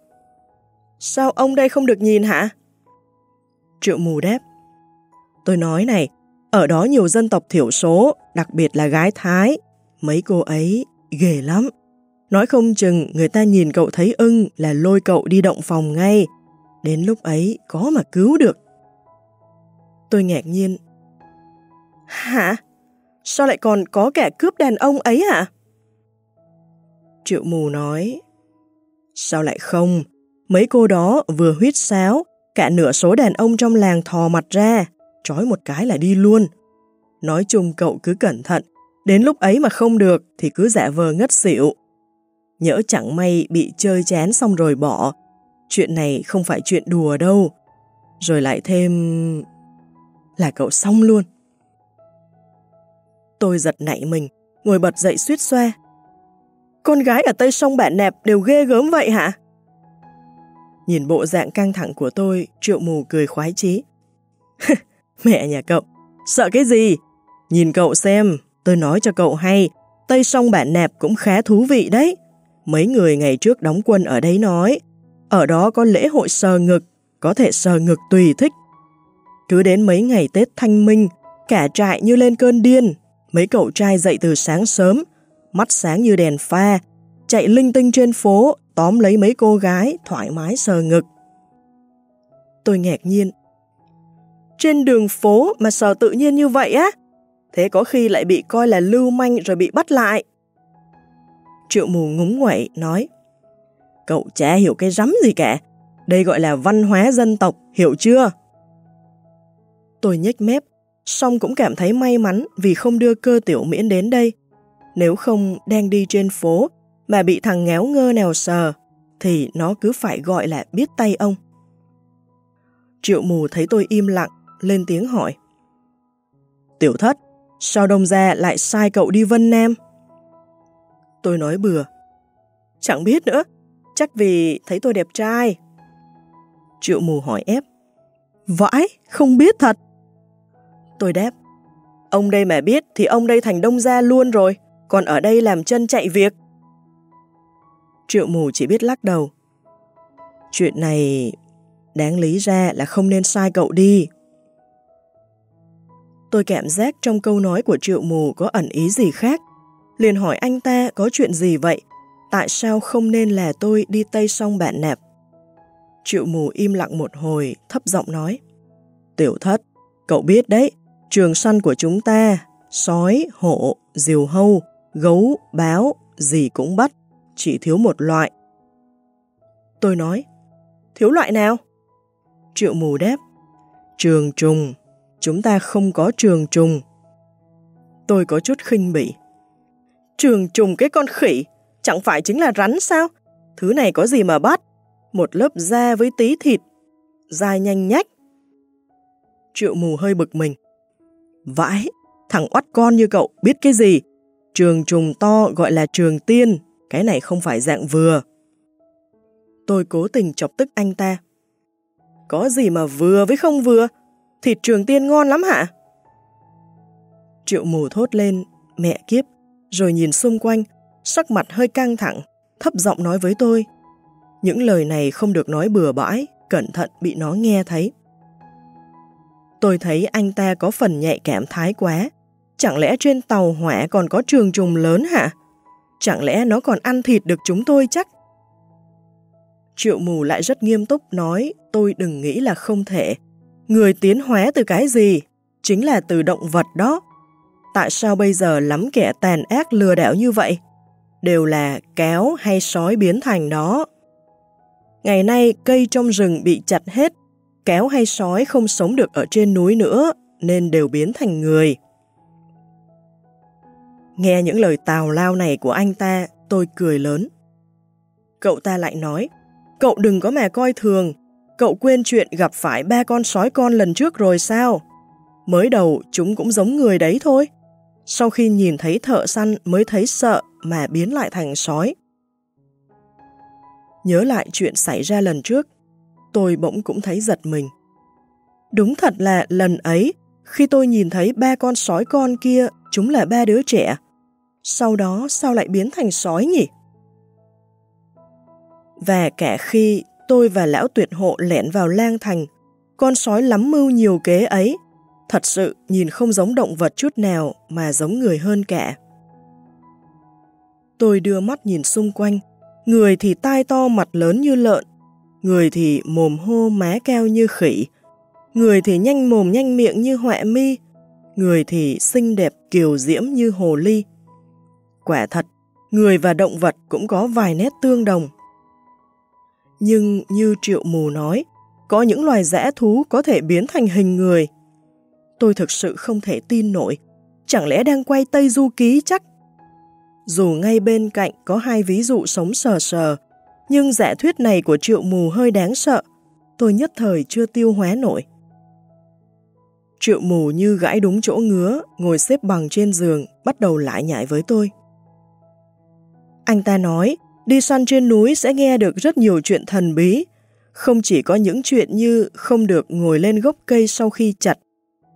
Sao ông đây không được nhìn hả? Triệu mù đáp Tôi nói này, ở đó nhiều dân tộc thiểu số, đặc biệt là gái Thái. Mấy cô ấy ghê lắm. Nói không chừng người ta nhìn cậu thấy ưng là lôi cậu đi động phòng ngay. Đến lúc ấy có mà cứu được. Tôi ngạc nhiên. Hả? Sao lại còn có kẻ cướp đàn ông ấy hả? Triệu mù nói. Sao lại không? Mấy cô đó vừa huyết sáo, cả nửa số đàn ông trong làng thò mặt ra, trói một cái là đi luôn. Nói chung cậu cứ cẩn thận, đến lúc ấy mà không được thì cứ giả vờ ngất xỉu. Nhỡ chẳng may bị chơi chán xong rồi bỏ, chuyện này không phải chuyện đùa đâu. Rồi lại thêm... là cậu xong luôn. Tôi giật nảy mình, ngồi bật dậy suýt xoa. Con gái ở Tây Sông Bản Nẹp đều ghê gớm vậy hả? Nhìn bộ dạng căng thẳng của tôi, triệu mù cười khoái chí. Mẹ nhà cậu, sợ cái gì? Nhìn cậu xem, tôi nói cho cậu hay, Tây sông Bản Nẹp cũng khá thú vị đấy. Mấy người ngày trước đóng quân ở đấy nói, ở đó có lễ hội sờ ngực, có thể sờ ngực tùy thích. Cứ đến mấy ngày Tết Thanh Minh, cả trại như lên cơn điên, mấy cậu trai dậy từ sáng sớm, mắt sáng như đèn pha, chạy linh tinh trên phố, tóm lấy mấy cô gái, thoải mái sờ ngực. Tôi ngạc nhiên, trên đường phố mà sờ tự nhiên như vậy á, thế có khi lại bị coi là lưu manh rồi bị bắt lại. Triệu mù ngúng nguẩy nói, cậu chả hiểu cái rắm gì cả, đây gọi là văn hóa dân tộc, hiểu chưa? Tôi nhếch mép, song cũng cảm thấy may mắn vì không đưa cơ tiểu miễn đến đây. Nếu không đang đi trên phố mà bị thằng ngéo ngơ nào sờ, thì nó cứ phải gọi là biết tay ông. Triệu mù thấy tôi im lặng, lên tiếng hỏi. Tiểu thất, sao đông gia lại sai cậu đi Vân Nam? Tôi nói bừa. Chẳng biết nữa, chắc vì thấy tôi đẹp trai. Triệu mù hỏi ép. Vãi, không biết thật. Tôi đáp. Ông đây mà biết thì ông đây thành đông gia luôn rồi, còn ở đây làm chân chạy việc. Triệu mù chỉ biết lắc đầu. Chuyện này đáng lý ra là không nên sai cậu đi. Tôi cảm giác trong câu nói của triệu mù có ẩn ý gì khác. Liền hỏi anh ta có chuyện gì vậy? Tại sao không nên là tôi đi Tây sông bạn nạp? Triệu mù im lặng một hồi, thấp giọng nói. Tiểu thất, cậu biết đấy, trường săn của chúng ta, sói, hổ, diều hâu, gấu, báo, gì cũng bắt, chỉ thiếu một loại. Tôi nói, thiếu loại nào? Triệu mù đáp, trường trùng chúng ta không có trường trùng. Tôi có chút khinh bỉ. Trường trùng cái con khỉ, chẳng phải chính là rắn sao? Thứ này có gì mà bắt? Một lớp da với tí thịt, dài nhanh nhách. Triệu mù hơi bực mình. Vãi, thằng oắt con như cậu biết cái gì? Trường trùng to gọi là trường tiên, cái này không phải dạng vừa. Tôi cố tình chọc tức anh ta. Có gì mà vừa với không vừa? Thịt trường tiên ngon lắm hả? Triệu mù thốt lên, mẹ kiếp, rồi nhìn xung quanh, sắc mặt hơi căng thẳng, thấp giọng nói với tôi. Những lời này không được nói bừa bãi, cẩn thận bị nó nghe thấy. Tôi thấy anh ta có phần nhạy cảm thái quá. Chẳng lẽ trên tàu hỏa còn có trường trùng lớn hả? Chẳng lẽ nó còn ăn thịt được chúng tôi chắc? Triệu mù lại rất nghiêm túc nói tôi đừng nghĩ là không thể. Người tiến hóa từ cái gì? Chính là từ động vật đó. Tại sao bây giờ lắm kẻ tàn ác lừa đảo như vậy? Đều là kéo hay sói biến thành đó. Ngày nay cây trong rừng bị chặt hết, kéo hay sói không sống được ở trên núi nữa nên đều biến thành người. Nghe những lời tào lao này của anh ta, tôi cười lớn. Cậu ta lại nói, cậu đừng có mà coi thường, cậu quên chuyện gặp phải ba con sói con lần trước rồi sao? Mới đầu chúng cũng giống người đấy thôi. Sau khi nhìn thấy thợ săn mới thấy sợ mà biến lại thành sói. Nhớ lại chuyện xảy ra lần trước, tôi bỗng cũng thấy giật mình. Đúng thật là lần ấy, khi tôi nhìn thấy ba con sói con kia, chúng là ba đứa trẻ. Sau đó sao lại biến thành sói nhỉ? Và cả khi tôi và lão tuyệt hộ lẻn vào lang thành, con sói lắm mưu nhiều kế ấy, thật sự nhìn không giống động vật chút nào mà giống người hơn cả. Tôi đưa mắt nhìn xung quanh, người thì tai to mặt lớn như lợn, người thì mồm hô má keo như khỉ, người thì nhanh mồm nhanh miệng như họa mi, người thì xinh đẹp kiều diễm như hồ ly. Quả thật, người và động vật cũng có vài nét tương đồng. Nhưng như triệu mù nói, có những loài rẽ thú có thể biến thành hình người. Tôi thực sự không thể tin nổi, chẳng lẽ đang quay Tây Du Ký chắc? Dù ngay bên cạnh có hai ví dụ sống sờ sờ, nhưng giả thuyết này của triệu mù hơi đáng sợ, tôi nhất thời chưa tiêu hóa nổi. Triệu mù như gãi đúng chỗ ngứa, ngồi xếp bằng trên giường, bắt đầu lại nhại với tôi. Anh ta nói, đi săn trên núi sẽ nghe được rất nhiều chuyện thần bí, không chỉ có những chuyện như không được ngồi lên gốc cây sau khi chặt,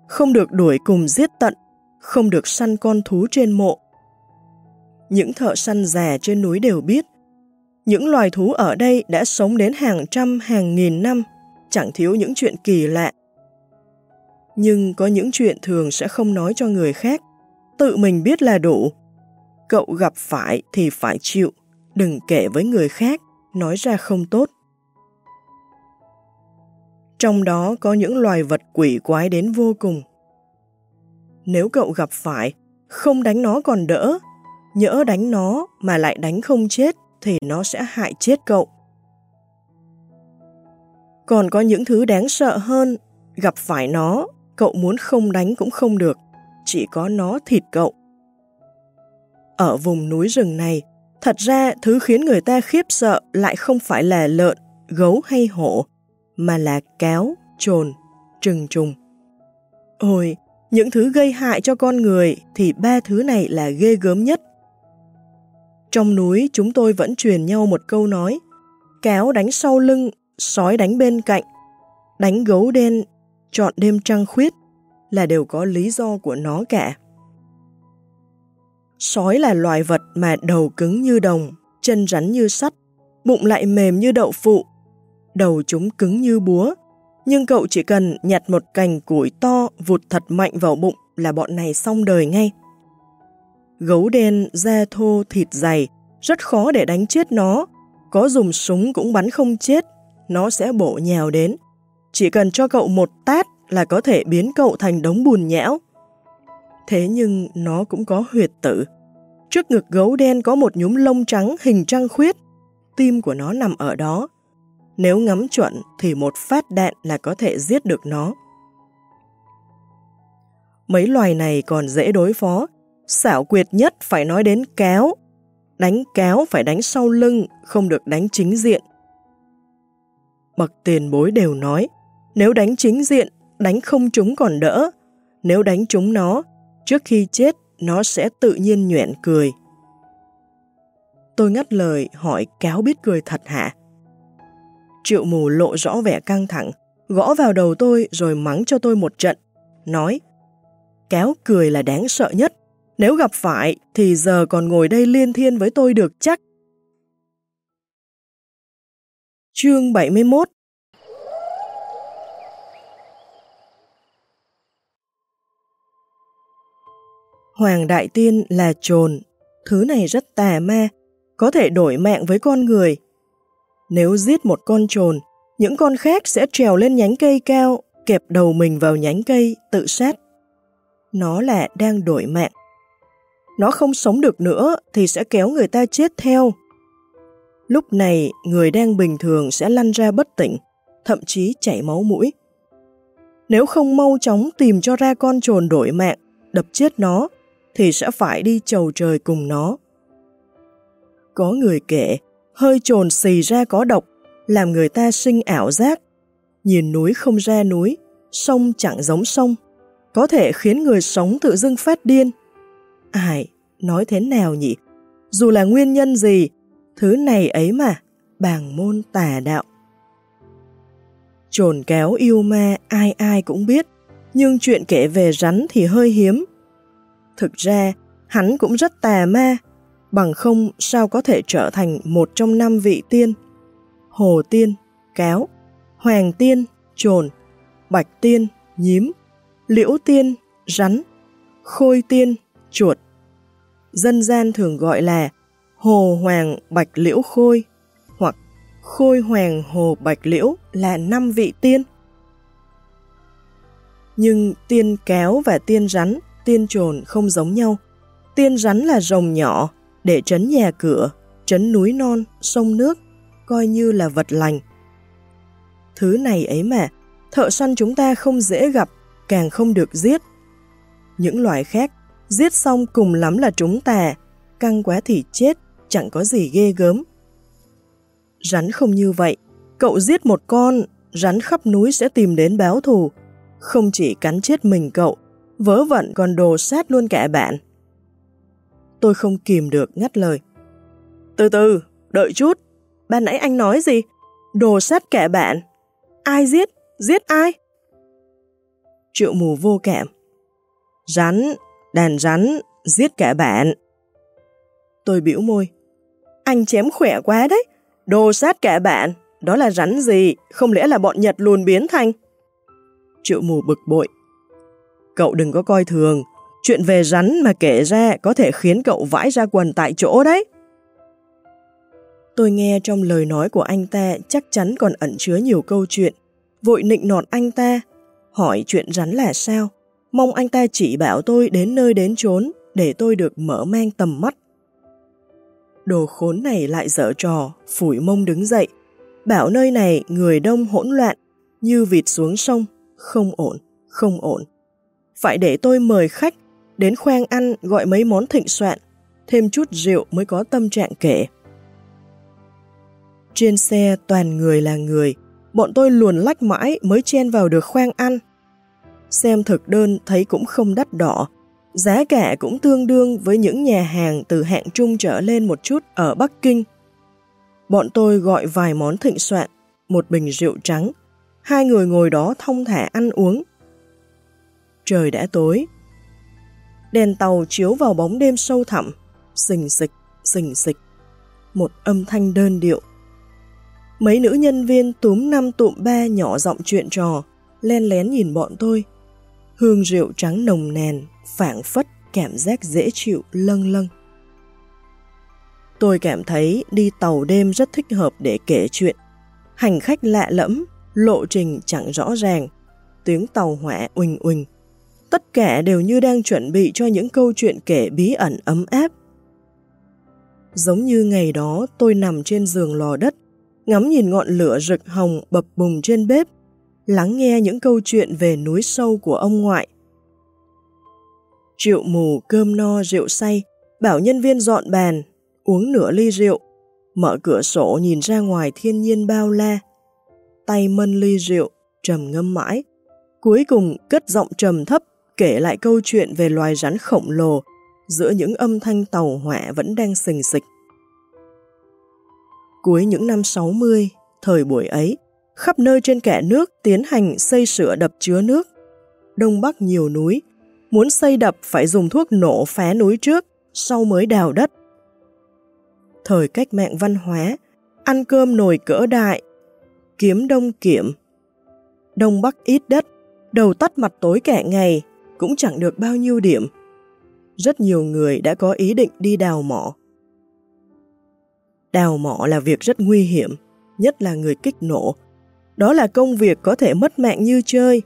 không được đuổi cùng giết tận, không được săn con thú trên mộ. Những thợ săn già trên núi đều biết, những loài thú ở đây đã sống đến hàng trăm hàng nghìn năm, chẳng thiếu những chuyện kỳ lạ. Nhưng có những chuyện thường sẽ không nói cho người khác, tự mình biết là đủ. Cậu gặp phải thì phải chịu, đừng kể với người khác, nói ra không tốt. Trong đó có những loài vật quỷ quái đến vô cùng. Nếu cậu gặp phải, không đánh nó còn đỡ, nhỡ đánh nó mà lại đánh không chết thì nó sẽ hại chết cậu. Còn có những thứ đáng sợ hơn, gặp phải nó, cậu muốn không đánh cũng không được, chỉ có nó thịt cậu. Ở vùng núi rừng này, thật ra thứ khiến người ta khiếp sợ lại không phải là lợn, gấu hay hổ, mà là cáo, trồn, trừng trùng. Ôi, những thứ gây hại cho con người thì ba thứ này là ghê gớm nhất. Trong núi chúng tôi vẫn truyền nhau một câu nói, cáo đánh sau lưng, sói đánh bên cạnh, đánh gấu đen, chọn đêm trăng khuyết là đều có lý do của nó cả. Sói là loài vật mà đầu cứng như đồng, chân rắn như sắt, bụng lại mềm như đậu phụ. Đầu chúng cứng như búa, nhưng cậu chỉ cần nhặt một cành củi to vụt thật mạnh vào bụng là bọn này xong đời ngay. Gấu đen, da thô, thịt dày, rất khó để đánh chết nó. Có dùng súng cũng bắn không chết, nó sẽ bổ nhào đến. Chỉ cần cho cậu một tát là có thể biến cậu thành đống bùn nhão. Thế nhưng nó cũng có huyệt tử. Trước ngực gấu đen có một nhúm lông trắng hình trăng khuyết. Tim của nó nằm ở đó. Nếu ngắm chuẩn thì một phát đạn là có thể giết được nó. Mấy loài này còn dễ đối phó. Xảo quyệt nhất phải nói đến kéo. Đánh kéo phải đánh sau lưng, không được đánh chính diện. Bậc tiền bối đều nói, nếu đánh chính diện, đánh không chúng còn đỡ, Nếu đánh chúng nó, trước khi chết nó sẽ tự nhiên nhoẹn cười. Tôi ngắt lời hỏi cáo biết cười thật hả? Triệu mù lộ rõ vẻ căng thẳng, gõ vào đầu tôi rồi mắng cho tôi một trận, nói Kéo cười là đáng sợ nhất, nếu gặp phải thì giờ còn ngồi đây liên thiên với tôi được chắc. Chương 71 Hoàng Đại Tiên là trồn, thứ này rất tà ma, có thể đổi mạng với con người. Nếu giết một con trồn, những con khác sẽ trèo lên nhánh cây cao, kẹp đầu mình vào nhánh cây, tự sát. Nó là đang đổi mạng. Nó không sống được nữa thì sẽ kéo người ta chết theo. Lúc này, người đang bình thường sẽ lăn ra bất tỉnh, thậm chí chảy máu mũi. Nếu không mau chóng tìm cho ra con trồn đổi mạng, đập chết nó, thì sẽ phải đi chầu trời cùng nó. Có người kể, hơi trồn xì ra có độc, làm người ta sinh ảo giác. Nhìn núi không ra núi, sông chẳng giống sông, có thể khiến người sống tự dưng phát điên. Ai, nói thế nào nhỉ? Dù là nguyên nhân gì, thứ này ấy mà, bàng môn tà đạo. Trồn kéo yêu ma ai ai cũng biết, nhưng chuyện kể về rắn thì hơi hiếm. Thực ra, hắn cũng rất tà ma, bằng không sao có thể trở thành một trong năm vị tiên. Hồ tiên, cáo, hoàng tiên, trồn, bạch tiên, nhím, liễu tiên, rắn, khôi tiên, chuột. Dân gian thường gọi là hồ hoàng bạch liễu khôi hoặc khôi hoàng hồ bạch liễu là năm vị tiên. Nhưng tiên kéo và tiên rắn, tiên trồn không giống nhau. Tiên rắn là rồng nhỏ, để trấn nhà cửa, trấn núi non, sông nước, coi như là vật lành. Thứ này ấy mà, thợ săn chúng ta không dễ gặp, càng không được giết. Những loài khác, giết xong cùng lắm là chúng ta, căng quá thì chết, chẳng có gì ghê gớm. Rắn không như vậy, cậu giết một con, rắn khắp núi sẽ tìm đến báo thù, không chỉ cắn chết mình cậu, vớ vẩn còn đồ sát luôn cả bạn. Tôi không kìm được ngắt lời. Từ từ, đợi chút, ban nãy anh nói gì? Đồ sát cả bạn. Ai giết? Giết ai? Triệu mù vô cảm. Rắn, đàn rắn, giết cả bạn. Tôi biểu môi. Anh chém khỏe quá đấy. Đồ sát cả bạn. Đó là rắn gì? Không lẽ là bọn Nhật luôn biến thành? Triệu mù bực bội. Cậu đừng có coi thường. Chuyện về rắn mà kể ra có thể khiến cậu vãi ra quần tại chỗ đấy. Tôi nghe trong lời nói của anh ta chắc chắn còn ẩn chứa nhiều câu chuyện. Vội nịnh nọt anh ta, hỏi chuyện rắn là sao. Mong anh ta chỉ bảo tôi đến nơi đến chốn để tôi được mở mang tầm mắt. Đồ khốn này lại dở trò, phủi mông đứng dậy. Bảo nơi này người đông hỗn loạn, như vịt xuống sông, không ổn, không ổn. Phải để tôi mời khách, đến khoang ăn gọi mấy món thịnh soạn, thêm chút rượu mới có tâm trạng kể. Trên xe toàn người là người, bọn tôi luồn lách mãi mới chen vào được khoang ăn. Xem thực đơn thấy cũng không đắt đỏ, giá cả cũng tương đương với những nhà hàng từ hạng trung trở lên một chút ở Bắc Kinh. Bọn tôi gọi vài món thịnh soạn, một bình rượu trắng, hai người ngồi đó thông thả ăn uống. Trời đã tối, đèn tàu chiếu vào bóng đêm sâu thẳm, xình xịch, xình xịch. Một âm thanh đơn điệu. Mấy nữ nhân viên túm năm tụm ba nhỏ giọng chuyện trò, len lén nhìn bọn tôi. Hương rượu trắng nồng nàn, phảng phất, cảm giác dễ chịu, lâng lâng. Tôi cảm thấy đi tàu đêm rất thích hợp để kể chuyện. Hành khách lạ lẫm, lộ trình chẳng rõ ràng, tiếng tàu hỏa uỳnh uỳnh, tất cả đều như đang chuẩn bị cho những câu chuyện kể bí ẩn ấm áp. Giống như ngày đó tôi nằm trên giường lò đất, ngắm nhìn ngọn lửa rực hồng bập bùng trên bếp, lắng nghe những câu chuyện về núi sâu của ông ngoại. Rượu mù, cơm no, rượu say, bảo nhân viên dọn bàn, uống nửa ly rượu, mở cửa sổ nhìn ra ngoài thiên nhiên bao la. Tay mân ly rượu, trầm ngâm mãi, cuối cùng cất giọng trầm thấp kể lại câu chuyện về loài rắn khổng lồ giữa những âm thanh tàu hỏa vẫn đang sình sịch. Cuối những năm 60, thời buổi ấy, khắp nơi trên cả nước tiến hành xây sửa đập chứa nước. Đông Bắc nhiều núi, muốn xây đập phải dùng thuốc nổ phá núi trước, sau mới đào đất. Thời cách mạng văn hóa, ăn cơm nồi cỡ đại, kiếm đông kiểm. Đông Bắc ít đất, đầu tắt mặt tối cả ngày, cũng chẳng được bao nhiêu điểm. Rất nhiều người đã có ý định đi đào mỏ. Đào mỏ là việc rất nguy hiểm, nhất là người kích nổ. Đó là công việc có thể mất mạng như chơi.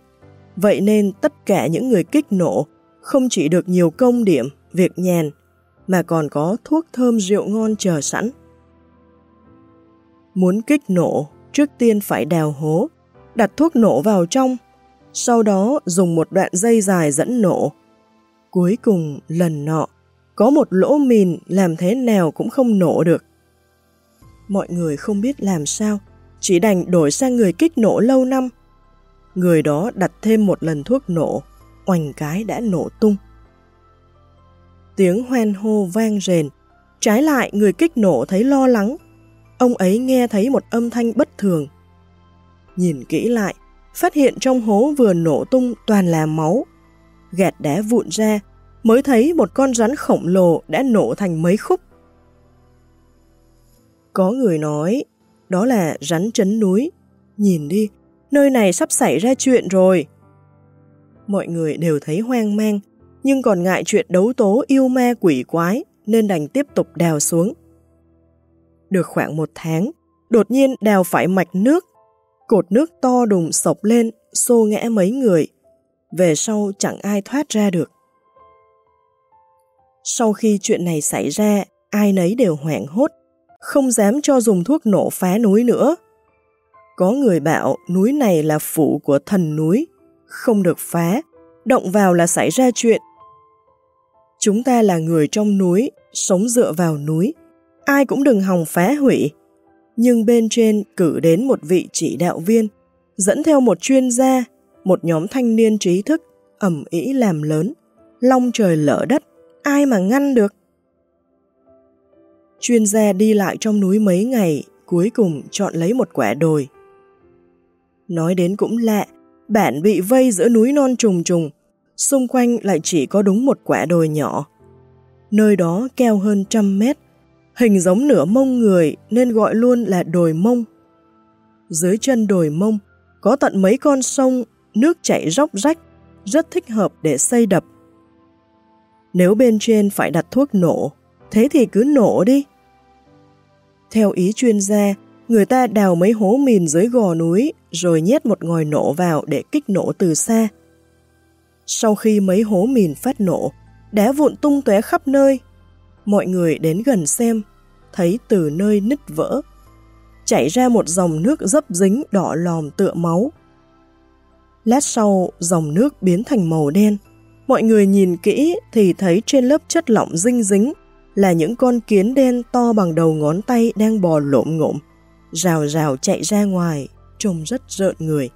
Vậy nên tất cả những người kích nổ không chỉ được nhiều công điểm, việc nhàn, mà còn có thuốc thơm rượu ngon chờ sẵn. Muốn kích nổ, trước tiên phải đào hố, đặt thuốc nổ vào trong, sau đó dùng một đoạn dây dài dẫn nổ. Cuối cùng, lần nọ, có một lỗ mìn làm thế nào cũng không nổ được. Mọi người không biết làm sao, chỉ đành đổi sang người kích nổ lâu năm. Người đó đặt thêm một lần thuốc nổ, oành cái đã nổ tung. Tiếng hoen hô vang rền, trái lại người kích nổ thấy lo lắng. Ông ấy nghe thấy một âm thanh bất thường. Nhìn kỹ lại, phát hiện trong hố vừa nổ tung toàn là máu. Gạt đá vụn ra, mới thấy một con rắn khổng lồ đã nổ thành mấy khúc. Có người nói, đó là rắn chấn núi. Nhìn đi, nơi này sắp xảy ra chuyện rồi. Mọi người đều thấy hoang mang, nhưng còn ngại chuyện đấu tố yêu ma quỷ quái nên đành tiếp tục đào xuống. Được khoảng một tháng, đột nhiên đào phải mạch nước. Cột nước to đùng sộc lên, xô ngã mấy người. Về sau chẳng ai thoát ra được. Sau khi chuyện này xảy ra, ai nấy đều hoảng hốt, không dám cho dùng thuốc nổ phá núi nữa. Có người bảo núi này là phủ của thần núi, không được phá, động vào là xảy ra chuyện. Chúng ta là người trong núi, sống dựa vào núi, ai cũng đừng hòng phá hủy. Nhưng bên trên cử đến một vị chỉ đạo viên, dẫn theo một chuyên gia, một nhóm thanh niên trí thức, ẩm ý làm lớn, long trời lỡ đất, ai mà ngăn được. Chuyên gia đi lại trong núi mấy ngày, cuối cùng chọn lấy một quả đồi. Nói đến cũng lạ, bản bị vây giữa núi non trùng trùng, xung quanh lại chỉ có đúng một quả đồi nhỏ. Nơi đó keo hơn trăm mét, hình giống nửa mông người nên gọi luôn là đồi mông. Dưới chân đồi mông có tận mấy con sông, nước chảy róc rách, rất thích hợp để xây đập. Nếu bên trên phải đặt thuốc nổ, thế thì cứ nổ đi. Theo ý chuyên gia, người ta đào mấy hố mìn dưới gò núi rồi nhét một ngòi nổ vào để kích nổ từ xa. Sau khi mấy hố mìn phát nổ, đá vụn tung tóe khắp nơi. Mọi người đến gần xem, thấy từ nơi nứt vỡ, chảy ra một dòng nước dấp dính đỏ lòm tựa máu. Lát sau, dòng nước biến thành màu đen. Mọi người nhìn kỹ thì thấy trên lớp chất lỏng dinh dính là những con kiến đen to bằng đầu ngón tay đang bò lộm ngộm, rào rào chạy ra ngoài, trông rất rợn người.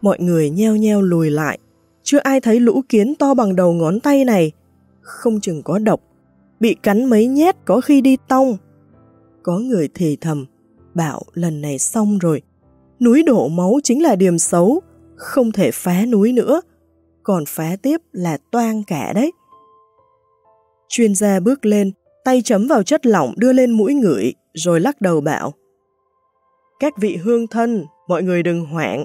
Mọi người nheo nheo lùi lại, chưa ai thấy lũ kiến to bằng đầu ngón tay này, không chừng có độc, bị cắn mấy nhét có khi đi tông. Có người thì thầm, bảo lần này xong rồi, núi đổ máu chính là điểm xấu, không thể phá núi nữa, còn phá tiếp là toan cả đấy. Chuyên gia bước lên, tay chấm vào chất lỏng đưa lên mũi ngửi, rồi lắc đầu bảo. Các vị hương thân, mọi người đừng hoảng.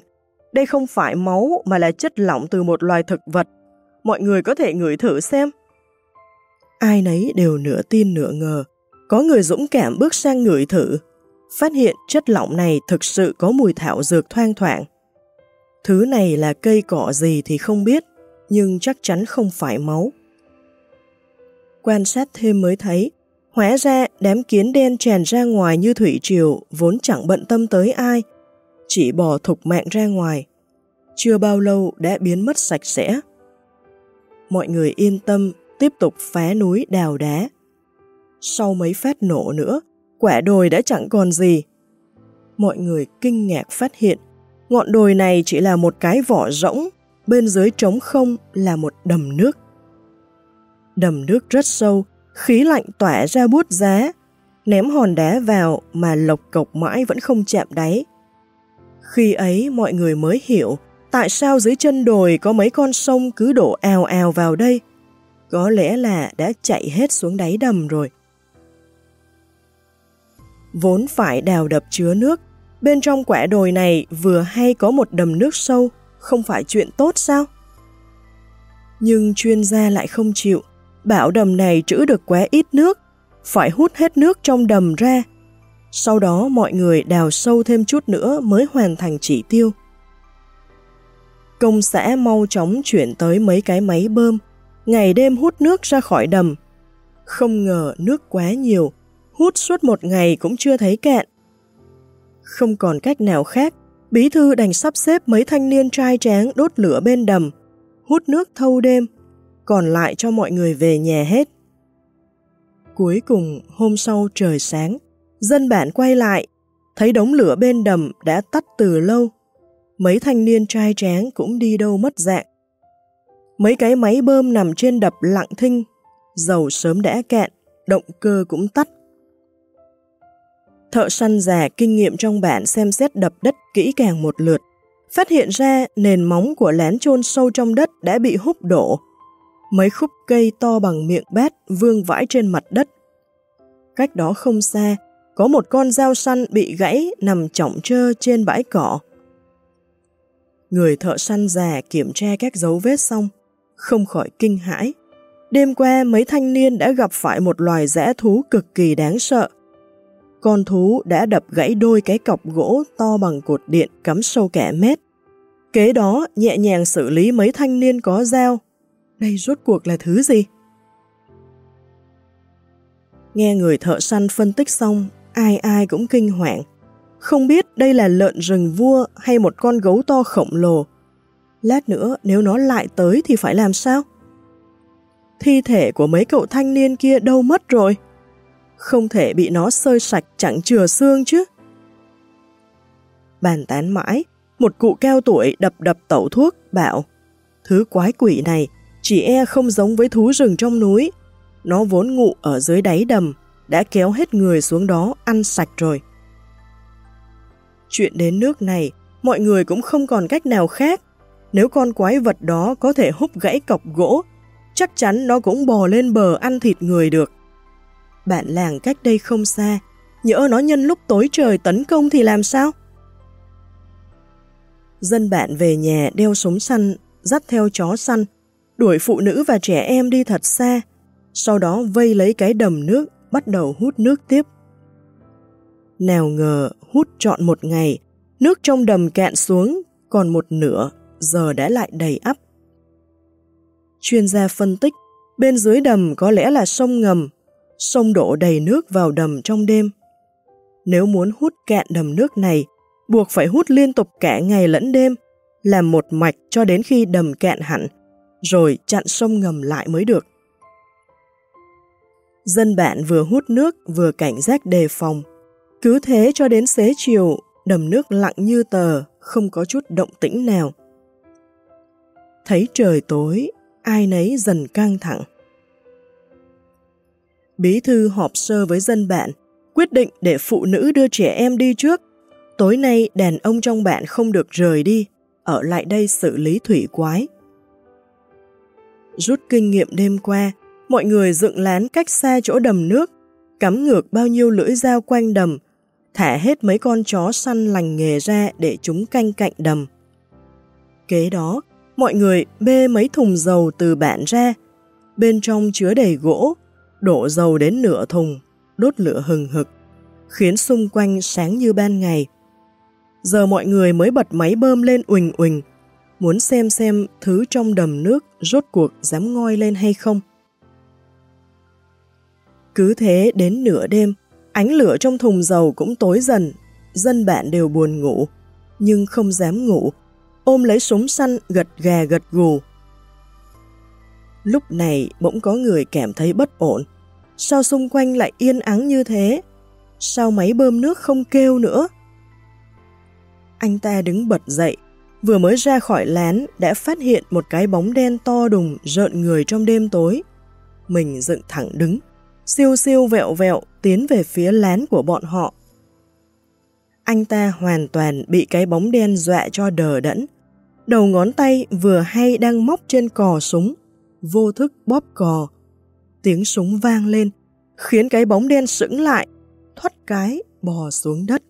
Đây không phải máu mà là chất lỏng từ một loài thực vật. Mọi người có thể ngửi thử xem. Ai nấy đều nửa tin nửa ngờ. Có người dũng cảm bước sang ngửi thử. Phát hiện chất lỏng này thực sự có mùi thảo dược thoang thoảng. Thứ này là cây cỏ gì thì không biết, nhưng chắc chắn không phải máu. Quan sát thêm mới thấy, hóa ra đám kiến đen tràn ra ngoài như thủy triều vốn chẳng bận tâm tới ai, chỉ bỏ thục mạng ra ngoài. Chưa bao lâu đã biến mất sạch sẽ. Mọi người yên tâm tiếp tục phá núi đào đá. Sau mấy phát nổ nữa, quả đồi đã chẳng còn gì. Mọi người kinh ngạc phát hiện, ngọn đồi này chỉ là một cái vỏ rỗng, bên dưới trống không là một đầm nước. Đầm nước rất sâu, khí lạnh tỏa ra bút giá, ném hòn đá vào mà lộc cộc mãi vẫn không chạm đáy. Khi ấy mọi người mới hiểu tại sao dưới chân đồi có mấy con sông cứ đổ ào ào vào đây. Có lẽ là đã chạy hết xuống đáy đầm rồi. Vốn phải đào đập chứa nước, bên trong quả đồi này vừa hay có một đầm nước sâu, không phải chuyện tốt sao? Nhưng chuyên gia lại không chịu, bảo đầm này trữ được quá ít nước, phải hút hết nước trong đầm ra. Sau đó mọi người đào sâu thêm chút nữa mới hoàn thành chỉ tiêu. Công xã mau chóng chuyển tới mấy cái máy bơm, ngày đêm hút nước ra khỏi đầm. Không ngờ nước quá nhiều, hút suốt một ngày cũng chưa thấy cạn. Không còn cách nào khác, bí thư đành sắp xếp mấy thanh niên trai tráng đốt lửa bên đầm, hút nước thâu đêm, còn lại cho mọi người về nhà hết. Cuối cùng, hôm sau trời sáng, dân bản quay lại, thấy đống lửa bên đầm đã tắt từ lâu. Mấy thanh niên trai tráng cũng đi đâu mất dạng. Mấy cái máy bơm nằm trên đập lặng thinh, dầu sớm đã cạn, động cơ cũng tắt. Thợ săn già kinh nghiệm trong bản xem xét đập đất kỹ càng một lượt, phát hiện ra nền móng của lén chôn sâu trong đất đã bị hút đổ. Mấy khúc cây to bằng miệng bát vương vãi trên mặt đất. Cách đó không xa, có một con dao săn bị gãy nằm trọng trơ trên bãi cỏ. Người thợ săn già kiểm tra các dấu vết xong, không khỏi kinh hãi. Đêm qua mấy thanh niên đã gặp phải một loài rẽ thú cực kỳ đáng sợ. Con thú đã đập gãy đôi cái cọc gỗ to bằng cột điện cắm sâu kẻ mét. Kế đó nhẹ nhàng xử lý mấy thanh niên có dao. Đây rốt cuộc là thứ gì? Nghe người thợ săn phân tích xong, ai ai cũng kinh hoàng. Không biết đây là lợn rừng vua hay một con gấu to khổng lồ. Lát nữa nếu nó lại tới thì phải làm sao? Thi thể của mấy cậu thanh niên kia đâu mất rồi? Không thể bị nó sơi sạch chẳng chừa xương chứ. Bàn tán mãi, một cụ cao tuổi đập đập tẩu thuốc, bảo Thứ quái quỷ này chỉ e không giống với thú rừng trong núi. Nó vốn ngụ ở dưới đáy đầm, đã kéo hết người xuống đó ăn sạch rồi. Chuyện đến nước này, mọi người cũng không còn cách nào khác. Nếu con quái vật đó có thể hút gãy cọc gỗ, chắc chắn nó cũng bò lên bờ ăn thịt người được. Bạn làng cách đây không xa, nhỡ nó nhân lúc tối trời tấn công thì làm sao? Dân bạn về nhà đeo súng săn, dắt theo chó săn, đuổi phụ nữ và trẻ em đi thật xa, sau đó vây lấy cái đầm nước, bắt đầu hút nước tiếp. Nào ngờ hút trọn một ngày, nước trong đầm cạn xuống, còn một nửa, giờ đã lại đầy ắp. Chuyên gia phân tích, bên dưới đầm có lẽ là sông ngầm, sông đổ đầy nước vào đầm trong đêm. Nếu muốn hút cạn đầm nước này, buộc phải hút liên tục cả ngày lẫn đêm, làm một mạch cho đến khi đầm cạn hẳn, rồi chặn sông ngầm lại mới được. Dân bạn vừa hút nước vừa cảnh giác đề phòng. Cứ thế cho đến xế chiều, đầm nước lặng như tờ, không có chút động tĩnh nào. Thấy trời tối, ai nấy dần căng thẳng. Bí thư họp sơ với dân bạn, quyết định để phụ nữ đưa trẻ em đi trước. Tối nay đàn ông trong bạn không được rời đi, ở lại đây xử lý thủy quái. Rút kinh nghiệm đêm qua, mọi người dựng lán cách xa chỗ đầm nước, cắm ngược bao nhiêu lưỡi dao quanh đầm, thả hết mấy con chó săn lành nghề ra để chúng canh cạnh đầm. Kế đó, mọi người bê mấy thùng dầu từ bạn ra, bên trong chứa đầy gỗ, đổ dầu đến nửa thùng, đốt lửa hừng hực, khiến xung quanh sáng như ban ngày. Giờ mọi người mới bật máy bơm lên uỳnh uỳnh, muốn xem xem thứ trong đầm nước rốt cuộc dám ngoi lên hay không. Cứ thế đến nửa đêm, ánh lửa trong thùng dầu cũng tối dần, dân bạn đều buồn ngủ, nhưng không dám ngủ, ôm lấy súng săn gật gà gật gù. Lúc này bỗng có người cảm thấy bất ổn. Sao xung quanh lại yên ắng như thế? Sao máy bơm nước không kêu nữa? Anh ta đứng bật dậy, Vừa mới ra khỏi lán đã phát hiện một cái bóng đen to đùng rợn người trong đêm tối. Mình dựng thẳng đứng, siêu siêu vẹo vẹo tiến về phía lán của bọn họ. Anh ta hoàn toàn bị cái bóng đen dọa cho đờ đẫn. Đầu ngón tay vừa hay đang móc trên cò súng, vô thức bóp cò. Tiếng súng vang lên, khiến cái bóng đen sững lại, thoát cái bò xuống đất.